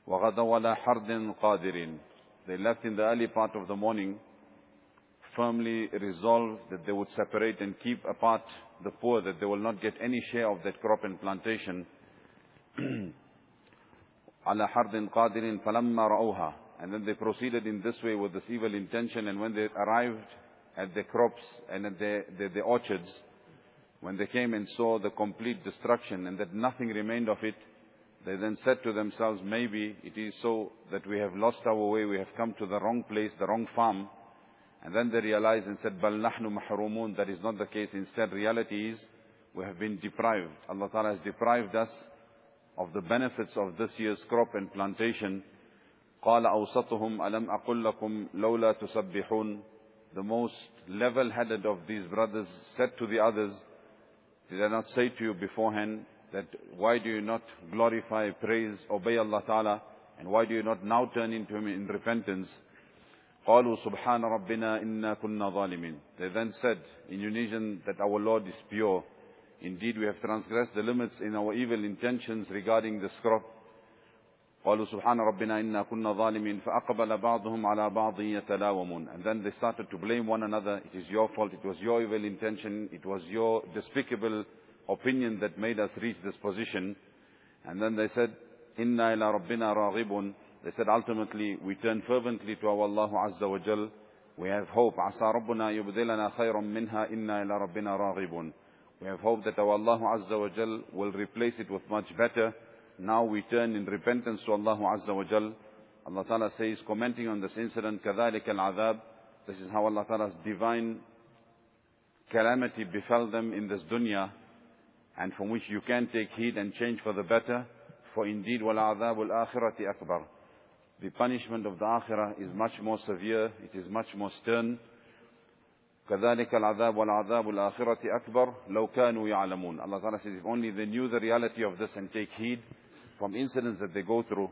وَغَدَوْا عَلَى حَرْدٍ قَادِرٍ They left in the early part of the morning, firmly resolved that they would separate and keep apart the poor, that they will not get any share of that crop and plantation. على حرد قادر فلما رأوها and then they proceeded in this way with this evil intention and when they arrived at the crops and at the, the, the orchards when they came and saw the complete destruction and that nothing remained of it, they then said to themselves, maybe it is so that we have lost our way, we have come to the wrong place, the wrong farm. And then they realized and said, بَلْ نَحْنُ مَحْرُومُونَ That is not the case. Instead, reality is, we have been deprived. Allah Ta'ala has deprived us of the benefits of this year's crop and plantation. قَالَ أَوْسَطُهُمْ أَلَمْ أَقُلْ لَكُمْ لَوْلَا تُسَبِّحُونَ The most level-headed of these brothers said to the others, did I not say to you beforehand that why do you not glorify, praise, obey Allah Ta'ala and why do you not now turn into Him in repentance? قالوا سبحان ربنا إنا كنا ظالمين. They then said in Unisian that our Lord is pure. Indeed, we have transgressed the limits in our evil intentions regarding this crop. قالوا سبحان ربنا إنا كنا ظالمين فأقبل بعضهم على بعض يتلاومون and then they started to blame one another it is your fault it was your evil intention it was your despicable opinion that made us reach this position and then they said إنا إلى ربنا راغبون they said ultimately we turn fervently to our Allah عز وجل we have hope عسى ربنا يبدلنا خيرا منها إنا إلى ربنا راغبون we have hope that our Allah عز وجل will replace it with much better now we turn in repentance to Allah Azza wa Jal. Allah Ta'ala says, commenting on this incident, كَذَلِكَ الْعَذَابِ This is how Allah Ta'ala's divine calamity befell them in this dunya, and from which you can take heed and change for the better. For indeed, وَالْعَذَابُ الْآخِرَةِ أَكْبَرُ The punishment of the akhirah is much more severe, it is much more stern. كذلك العذاب والعذاب الآخرة أكبر لو كانوا يعلمون Allah Ta'ala says if only they knew the reality of this and take heed from incidents that they go through.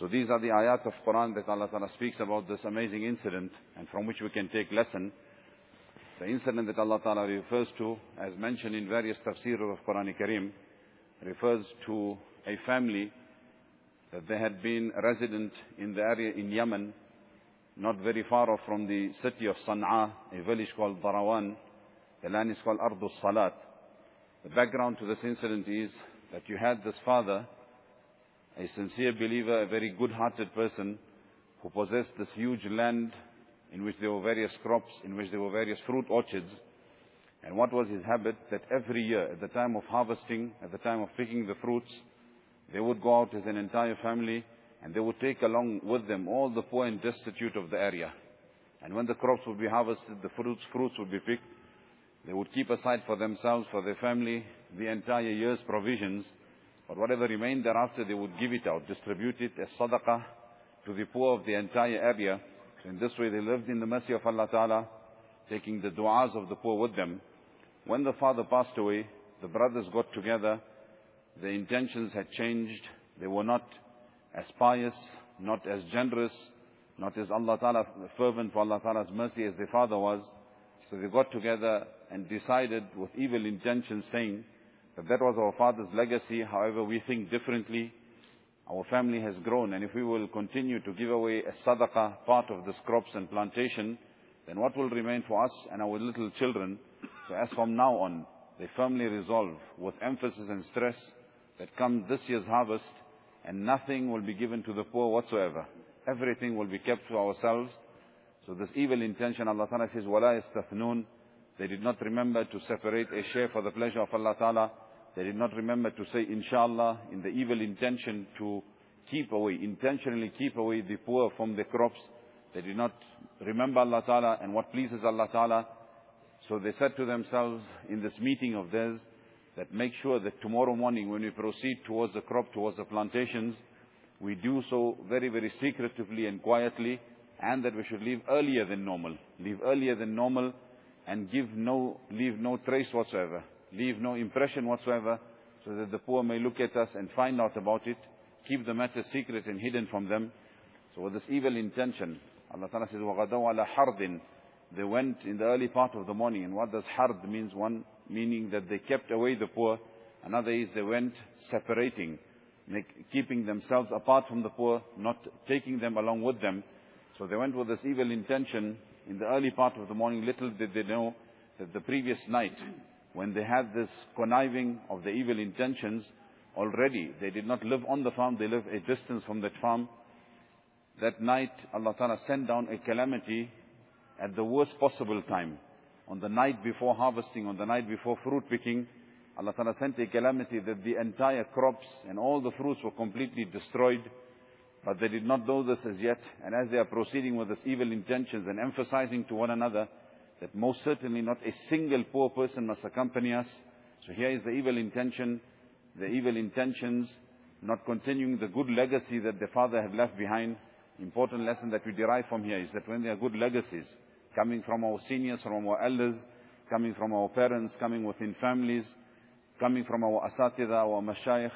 So these are the ayat of Quran that Allah Ta'ala speaks about this amazing incident and from which we can take lesson. The incident that Allah Ta'ala refers to, as mentioned in various tafsir of Quran Kareem, refers to a family that they had been resident in the area in Yemen, not very far off from the city of Sana'a, a village called Darawan. The land is called Ardus Salat. The background to this incident is that you had this father a sincere believer, a very good-hearted person who possessed this huge land in which there were various crops, in which there were various fruit orchards. And what was his habit? That every year, at the time of harvesting, at the time of picking the fruits, they would go out as an entire family and they would take along with them all the poor and destitute of the area. And when the crops would be harvested, the fruits, fruits would be picked, they would keep aside for themselves, for their family, the entire year's provisions. But whatever remained thereafter, they would give it out, distribute it as sadaqah to the poor of the entire area. In this way, they lived in the mercy of Allah Ta'ala, taking the du'as of the poor with them. When the father passed away, the brothers got together. Their intentions had changed. They were not as pious, not as generous, not as Allah Ta'ala, fervent for Allah Ta'ala's mercy as their father was. So they got together and decided with evil intentions saying, that that was our father's legacy. However, we think differently. our family has grown, and if we will continue to give away a sadaqah, part of this crops and plantation, then what will remain for us and our little children? So as from now on, they firmly resolve with emphasis and stress that come this year's harvest, and nothing will be given to the poor whatsoever. Everything will be kept to ourselves. So this evil intention, Allah Ta'ala says, وَلَا يَسْتَثْنُونَ They did not remember to separate a share for the pleasure of Allah Ta'ala. They did not remember to say, inshallah, in the evil intention to keep away, intentionally keep away the poor from the crops. They did not remember Allah Ta'ala and what pleases Allah Ta'ala. So they said to themselves in this meeting of theirs, that make sure that tomorrow morning when we proceed towards the crop, towards the plantations, we do so very, very secretively and quietly, and that we should leave earlier than normal. Leave earlier than normal and give no, leave no trace whatsoever leave no impression whatsoever, so that the poor may look at us and find out about it, keep the matter secret and hidden from them. So with this evil intention, Allah Ta'ala says, وَغَدَوْا عَلَى حَرْدٍ They went in the early part of the morning. And what does hard means? One, meaning that they kept away the poor. Another is they went separating, keeping themselves apart from the poor, not taking them along with them. So they went with this evil intention in the early part of the morning. Little did they know that the previous night, when they had this conniving of the evil intentions, already they did not live on the farm, they lived a distance from that farm. That night, Allah Ta'ala sent down a calamity at the worst possible time. On the night before harvesting, on the night before fruit picking, Allah Ta'ala sent a calamity that the entire crops and all the fruits were completely destroyed. But they did not know this as yet. And as they are proceeding with this evil intentions and emphasizing to one another that most certainly not a single poor person must accompany us. So here is the evil intention, the evil intentions, not continuing the good legacy that the father had left behind. Important lesson that we derive from here is that when there are good legacies, coming from our seniors, from our elders, coming from our parents, coming within families, coming from our asatida, our mashayikh,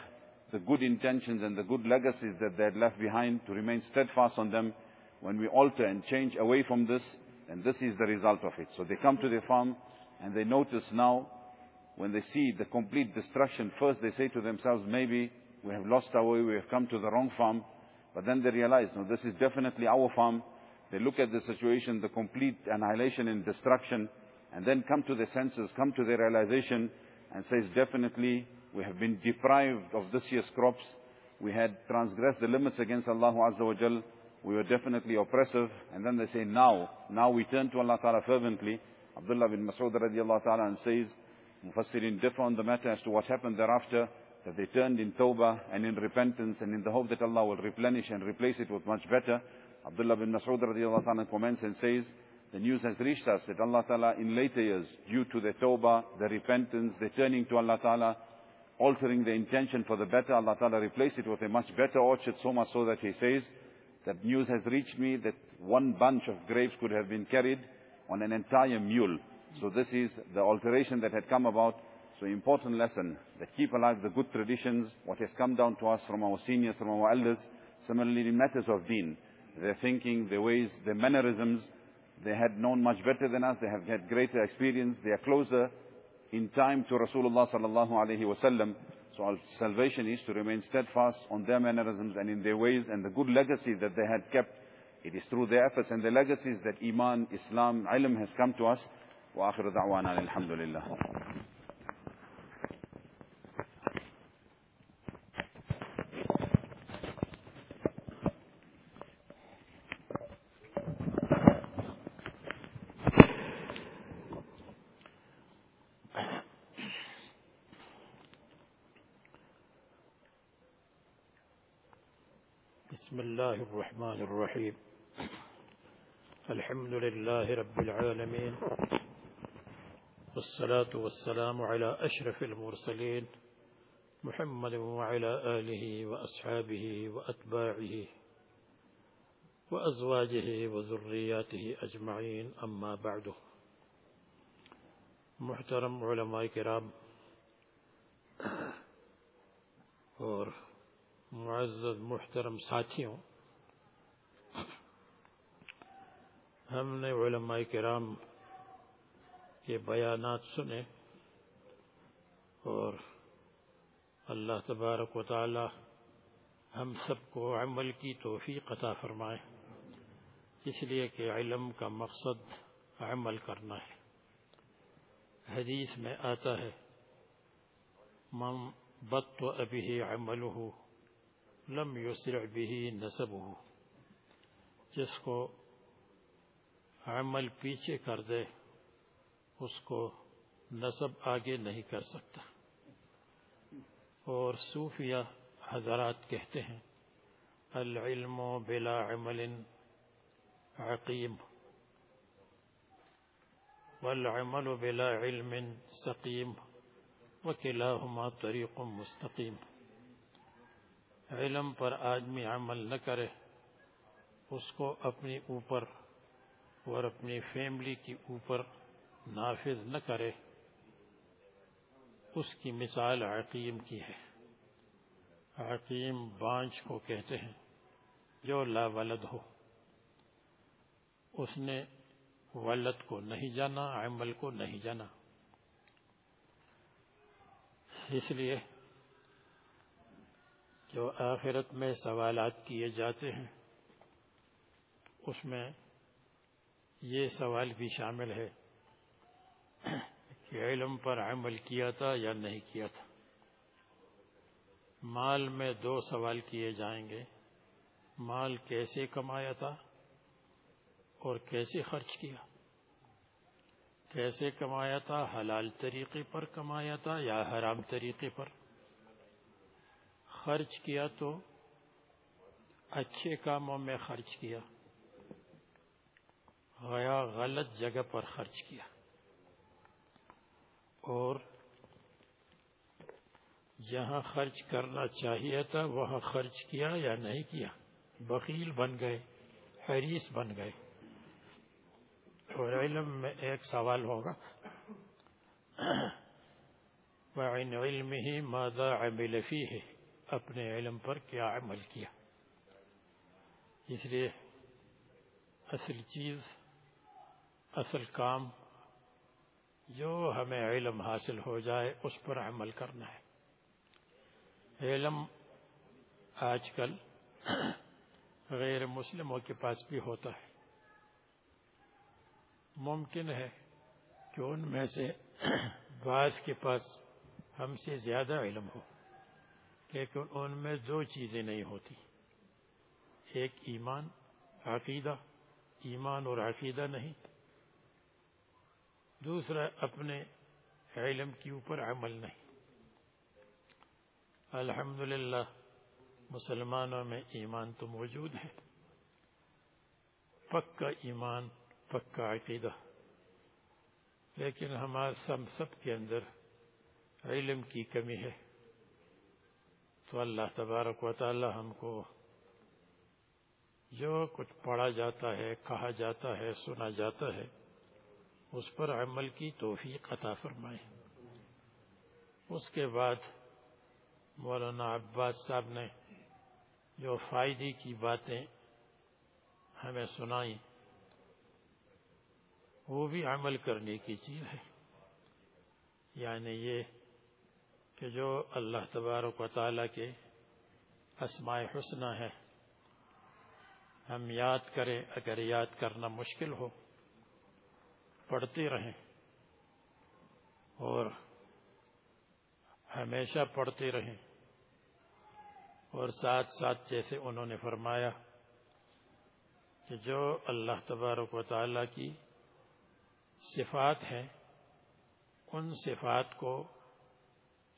the good intentions and the good legacies that they had left behind, to remain steadfast on them. When we alter and change away from this, and this is the result of it. So they come to their farm and they notice now, when they see the complete destruction, first they say to themselves, maybe we have lost our way, we have come to the wrong farm. But then they realize, no, this is definitely our farm. They look at the situation, the complete annihilation and destruction, and then come to their senses, come to their realization, and says, definitely we have been deprived of this year's crops. We had transgressed the limits against Allah Azza wa Jal we were definitely oppressive. And then they say, now, now we turn to Allah Ta'ala fervently. Abdullah bin Mas'ud radiallahu ta'ala and says, Mufassirin differ on the matter as to what happened thereafter, that they turned in tawbah and in repentance and in the hope that Allah will replenish and replace it with much better. Abdullah bin Mas'ud radiallahu ta'ala comments and says, the news has reached us that Allah Ta'ala in later years, due to the tawbah, the repentance, the turning to Allah Ta'ala, altering the intention for the better, Allah Ta'ala replaced it with a much better orchard, so much so that He says, that news has reached me that one bunch of grapes could have been carried on an entire mule. So this is the alteration that had come about. So important lesson that keep alive the good traditions, what has come down to us from our seniors, from our elders. Similarly in matters of deen, their thinking, their ways, their mannerisms, they had known much better than us. They have had greater experience. They are closer in time to Rasulullah sallallahu alaihi wasallam. So our salvation is to remain steadfast on their mannerisms and in their ways and the good legacy that they had kept. It is through their efforts and their legacies that Iman, Islam, Ilm has come to us. وآخر دعوانا الحمد لله بسم الله الرحمن الرحيم. الحمد لله رب العالمين. والصلاة والسلام على أشرف المرسلين محمد وعلى آله وأصحابه وأتباعه وأزواجه وذرياته أجمعين. أما بعد. محترم علماء کرام اور معزز محترم ساتھیوں، ہم نے علماء کرام کے بیانات سنے اور اللہ تبارک و تعالی ہم سب کو عمل کی توفیق عطا فرمائے۔ اس لیے کہ علم کا مقصد عمل کرنا ہے۔ حدیث میں آتا ہے، من بط ابھی عمله لم يسرع به نسبه. جس کو عمل پیچھے کر دے، اس کو نصب آگے نہیں کر سکتا۔ اور صوفیہ حضرات کہتے ہیں، العلم بلا عمل عقیم، والعمل بلا علم سقیم وکلاہما طریق مستقیم۔ علم پر آدمی عمل نہ کرے، اس کو اپنی اوپر اور اپنی فیملی کی اوپر نافذ نہ کرے۔ اس کی مثال عقیم کی ہے۔ عقیم بانچ کو کہتے ہیں، جو لا ولد ہو۔ اس نے ولد کو نہیں جانا، عمل کو نہیں جانا۔ اس لیے جو آخرت میں سوالات کیے جاتے ہیں، اس میں یہ سوال بھی شامل ہے کہ علم پر عمل کیا تھا یا نہیں کیا تھا۔ مال میں دو سوال کیے جائیں گے، مال کیسے کمایا تھا اور کیسے خرچ کیا؟ کیسے کمایا تھا، حلال طریقے پر کمایا تھا یا حرام طریقے پر؟ خرچ کیا تو اچھے کاموں میں خرچ کیا۔ غیا غلط جگہ پر خرچ کیا۔ اور جہاں خرچ کرنا چاہیے تھا، وہاں خرچ کیا یا نہیں کیا۔ بخیل بن گئے، حریص بن گئے۔ اور علم میں ایک سوال ہوگا۔ وعن علمه ماذا عمل فيه؟ اپنے علم پر کیا عمل کیا۔ اس لیے اصل چیز، اصل کام جو ہمیں علم حاصل ہو جائے اس پر عمل کرنا ہے۔ علم آج کل غیر مسلموں کے پاس بھی ہوتا ہے۔ ممکن ہے کہ ان میں سے بعض کے پاس ہم سے زیادہ علم ہو۔ لیکن ان میں دو چیزیں نہیں ہوتی۔ ایک ایمان، عقیدہ، ایمان اور عقیدہ نہیں۔ دوسرا، اپنے علم کے اوپر عمل نہیں۔ الحمدللہ، مسلمانوں میں ایمان تو موجود ہے۔ پکا ایمان، پکا عقیدہ۔ لیکن ہمارے سب سب کے اندر علم کی کمی ہے۔ تو اللہ تبارک و تعالی ہم کو جو کچھ پڑھا جاتا ہے، کہا جاتا ہے، سنا جاتا ہے، اس پر عمل کی توفیق عطا فرمائے۔ اس کے بعد مولانا عباس صاحب نے جو فائدے کی باتیں ہمیں سنائی وہ بھی عمل کرنے کی چیز ہے۔ یعنی یہ کہ جو اللہ تبارک و تعالیٰ کے اسماء حسنہ ہے ہم یاد کریں، اگر یاد کرنا مشکل ہو، پڑھتے رہیں۔ اور ہمیشہ پڑھتے رہیں۔ اور ساتھ ساتھ جیسے انہوں نے فرمایا کہ جو اللہ تبارک و تعالی کی صفات ہیں، ان صفات کو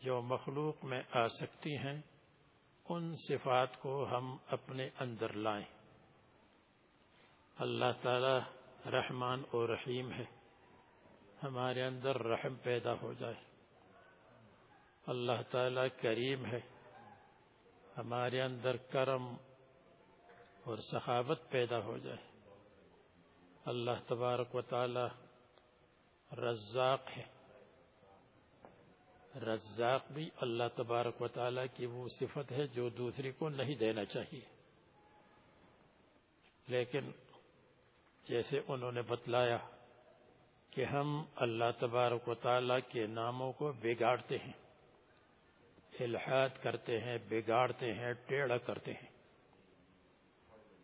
جو مخلوق میں آ سکتی ہیں، ان صفات کو ہم اپنے اندر لائیں۔ اللہ تعالی رحمان اور رحیم ہے۔ ہمارے اندر رحم پیدا ہو جائے۔ اللہ تعالی کریم ہے۔ ہمارے اندر کرم اور سخاوت پیدا ہو جائے۔ اللہ تبارک و تعالی رزاق ہے۔ رزاق بھی اللہ تبارک و تعالی کی وہ صفت ہے جو دوسری کو نہیں دینا چاہیے۔ لیکن جیسے انہوں نے بتلایا کہ ہم اللہ تبارک و تعالیٰ کے ناموں کو بگاڑتے ہیں، الحاد کرتے ہیں، بگاڑتے ہیں، ٹیڑھا کرتے ہیں۔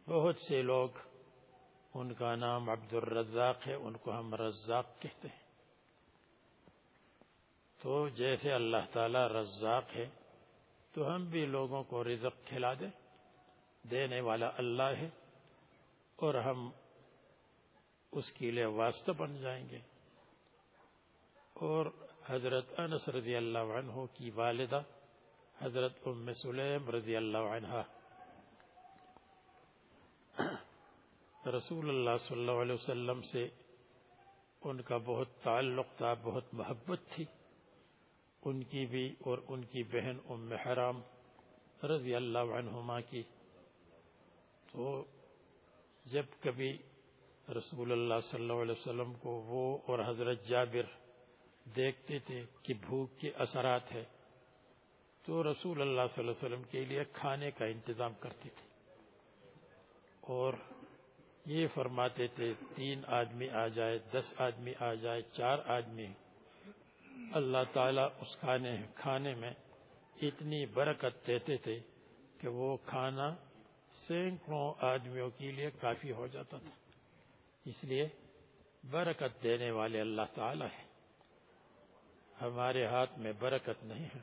بہت سے لوگ ان کا نام عبد الرزاق ہے، ان کو ہم رزاق کہتے ہیں۔ تو جیسے اللہ تعالی رزاق ہے، تو ہم بھی لوگوں کو رزق کھلا دیں، دینے والا اللہ ہے اور ہم اس کے لیے واسطہ بن جائیں گے۔ اور حضرت انس رضی اللہ عنہ کی والدہ حضرت ام سلیم رضی اللہ عنہ رسول اللہ صلی اللہ علیہ وسلم سے ان کا بہت تعلق تھا، بہت محبت تھی۔ ان کی بھی اور ان کی بہن ام حرام رضی اللہ عنہما کی۔ تو جب کبھی رسول اللہ صلی اللہ علیہ وسلم کو وہ اور حضرت جابر دیکھتے تھے کہ بھوک کے اثرات ہے تو رسول اللہ صلی اللہ علیہ وسلم کے لیے کھانے کا انتظام کرتے تھے۔ اور یہ فرماتے تھے، تین آدمی آ جائے، دس آدمی آ جائے، چار آدمی اللہ تعالیٰ اس کھانے کھانے میں اتنی برکت دیتے تھے کہ وہ کھانا سینکڑوں آدمیوں کے لیے کافی ہو جاتا تھا۔ اس لیے برکت دینے والے اللہ تعالی ہے ہمارے ہاتھ میں برکت نہیں ہے۔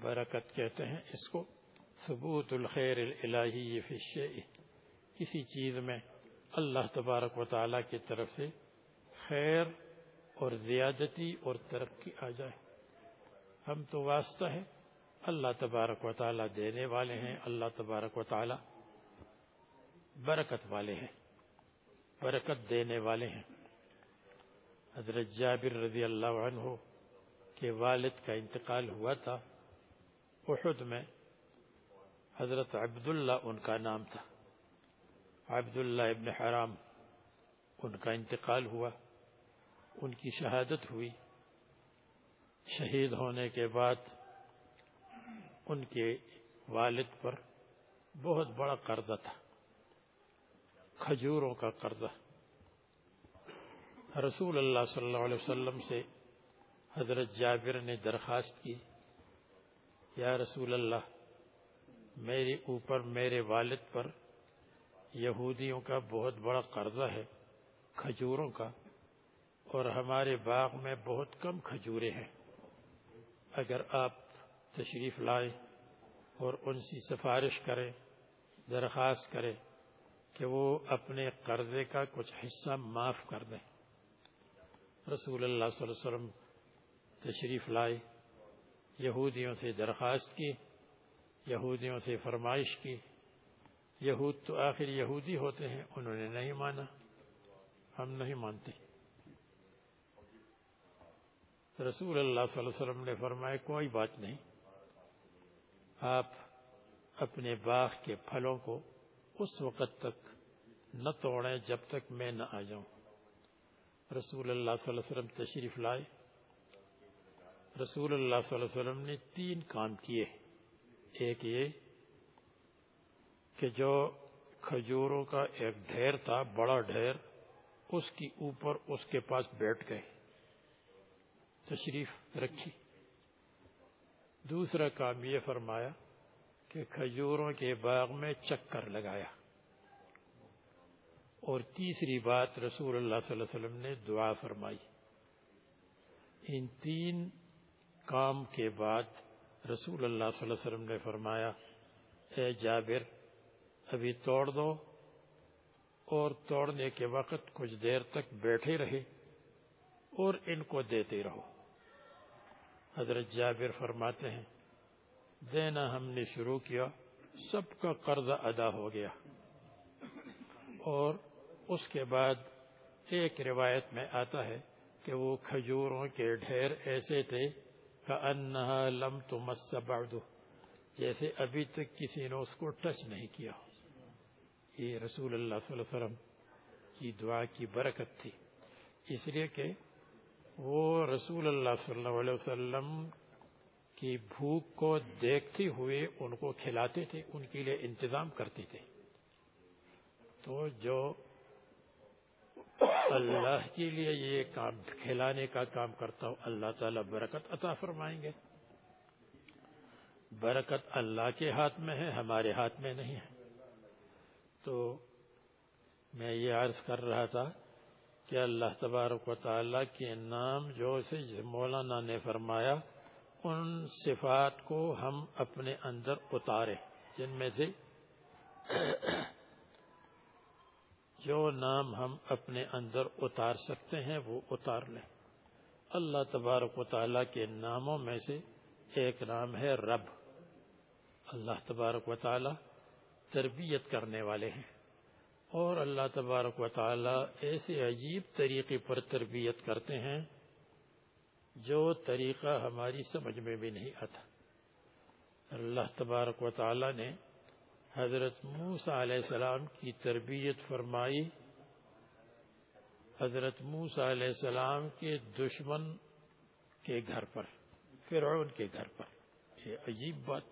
برکت کہتے ہیں اس کو ثبوت الخیر الہی فی الشیء۔ کسی چیز میں اللہ تبارک و تعالی کی طرف سے خیر اور زیادتی اور ترقی آ جائے۔ ہم تو واسطہ ہے اللہ تبارک و تعالی دینے والے ہیں۔ اللہ تبارک و تعالی برکت والے ہیں۔ برکت دینے والے ہیں۔ حضرت جابر رضی اللہ عنہ کے والد کا انتقال ہوا تھا۔ احد میں حضرت عبداللہ ان کا نام تھا۔ عبداللہ ابن حرام ان کا انتقال ہوا۔ ان کی شہادت ہوئی۔ شہید ہونے کے بعد ان کے والد پر بہت بڑا قرضہ تھا۔ کھجوروں کا قرضہ۔ رسول اللہ صلی اللہ علیہ وسلم سے حضرت جابر نے درخواست کی، یا رسول اللہ، میرے اوپر میرے والد پر یہودیوں کا بہت بڑا قرضہ ہے، کھجوروں کا اور ہمارے باغ میں بہت کم کھجورے ہیں۔ اگر آپ تشریف لائے اور ان سے سفارش کرے درخواست کرے کہ وہ اپنے قرضے کا کچھ حصہ معاف کر دیں۔ رسول اللہ صلی اللہ علیہ وسلم تشریف لائے، یہودیوں سے درخواست کی، یہودیوں سے فرمائش کی۔ یہود تو آخر یہودی ہوتے ہیں، انہوں نے نہیں مانا۔ ہم نہیں مانتے۔ رسول اللہ صلی اللہ علیہ وسلم نے فرمایا، کوئی بات نہیں۔ آپ اپنے باغ کے پھلوں کو اس وقت تک نہ توڑیں جب تک میں نہ آ جاؤں۔ رسول اللہ صلی اللہ علیہ وسلم تشریف لائے۔ رسول اللہ صلی اللہ علیہ وسلم نے تین کام کیے۔ ایک یہ کہ جو کھجوروں کا ایک ڈھیر تھا، بڑا ڈھیر، اس کی اوپر اس کے پاس بیٹھ گئے۔ تشریف رکھی۔ دوسرا کام یہ فرمایا کہ کھجوروں کے باغ میں چکر لگایا۔ اور تیسری بات رسول اللہ صلی اللہ علیہ وسلم نے دعا فرمائی۔ ان تین کام کے بعد رسول اللہ صلی اللہ علیہ وسلم نے فرمایا، اے جابر، ابھی توڑ دو اور توڑنے کے وقت کچھ دیر تک بیٹھے رہے اور ان کو دیتے رہو۔ حضرت جابر فرماتے ہیں، دینا ہم نے شروع کیا، سب کا قرض ادا ہو گیا۔ اور اس کے بعد ایک روایت میں آتا ہے کہ وہ کھجوروں کے ڈھیر ایسے تھے کہ انہا لم تمس بعد جیسے ابھی تک کسی نے اس کو ٹچ نہیں کیا۔ یہ رسول اللہ صلی اللہ علیہ وسلم کی دعا کی برکت تھی۔ اس لیے کہ وہ رسول اللہ صلی اللہ علیہ وسلم کی بھوک کو دیکھتے ہوئے ان کو کھلاتے تھے، ان کے لیے انتظام کرتے تھے۔ تو جو اللہ کے لیے یہ کام، کھلانے کا کام کرتا ہوں، اللہ تعالی برکت عطا فرمائیں گے۔ برکت اللہ کے ہاتھ میں ہے، ہمارے ہاتھ میں نہیں ہے۔ تو میں یہ عرض کر رہا تھا کہ اللہ تبارک و تعالیٰ کے نام جو سے مولانا نے فرمایا، ان صفات کو ہم اپنے اندر اتارے جن میں سے جو نام ہم اپنے اندر اتار سکتے ہیں، وہ اتار لیں۔ اللہ تبارک و تعالیٰ کے ناموں میں سے ایک نام ہے رب۔ اللہ تبارک و تعالیٰ تربیت کرنے والے ہیں۔ اور اللہ تبارک و تعالیٰ ایسے عجیب طریقے پر تربیت کرتے ہیں جو طریقہ ہماری سمجھ میں بھی نہیں آتا۔ اللہ تبارک و تعالیٰ نے حضرت موسیٰ علیہ السلام کی تربیت فرمائی۔ حضرت موسیٰ علیہ السلام کے دشمن کے گھر پر، فرعون کے گھر پر۔ یہ عجیب بات۔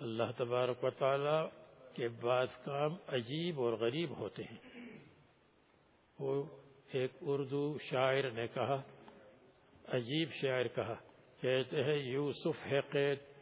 اللہ تبارک و تعالی کے بعض کام عجیب اور غریب ہوتے ہیں۔ وہ ایک اردو شاعر نے کہا، عجیب شاعر کہا، کہتے ہیں، یوسف ہے قید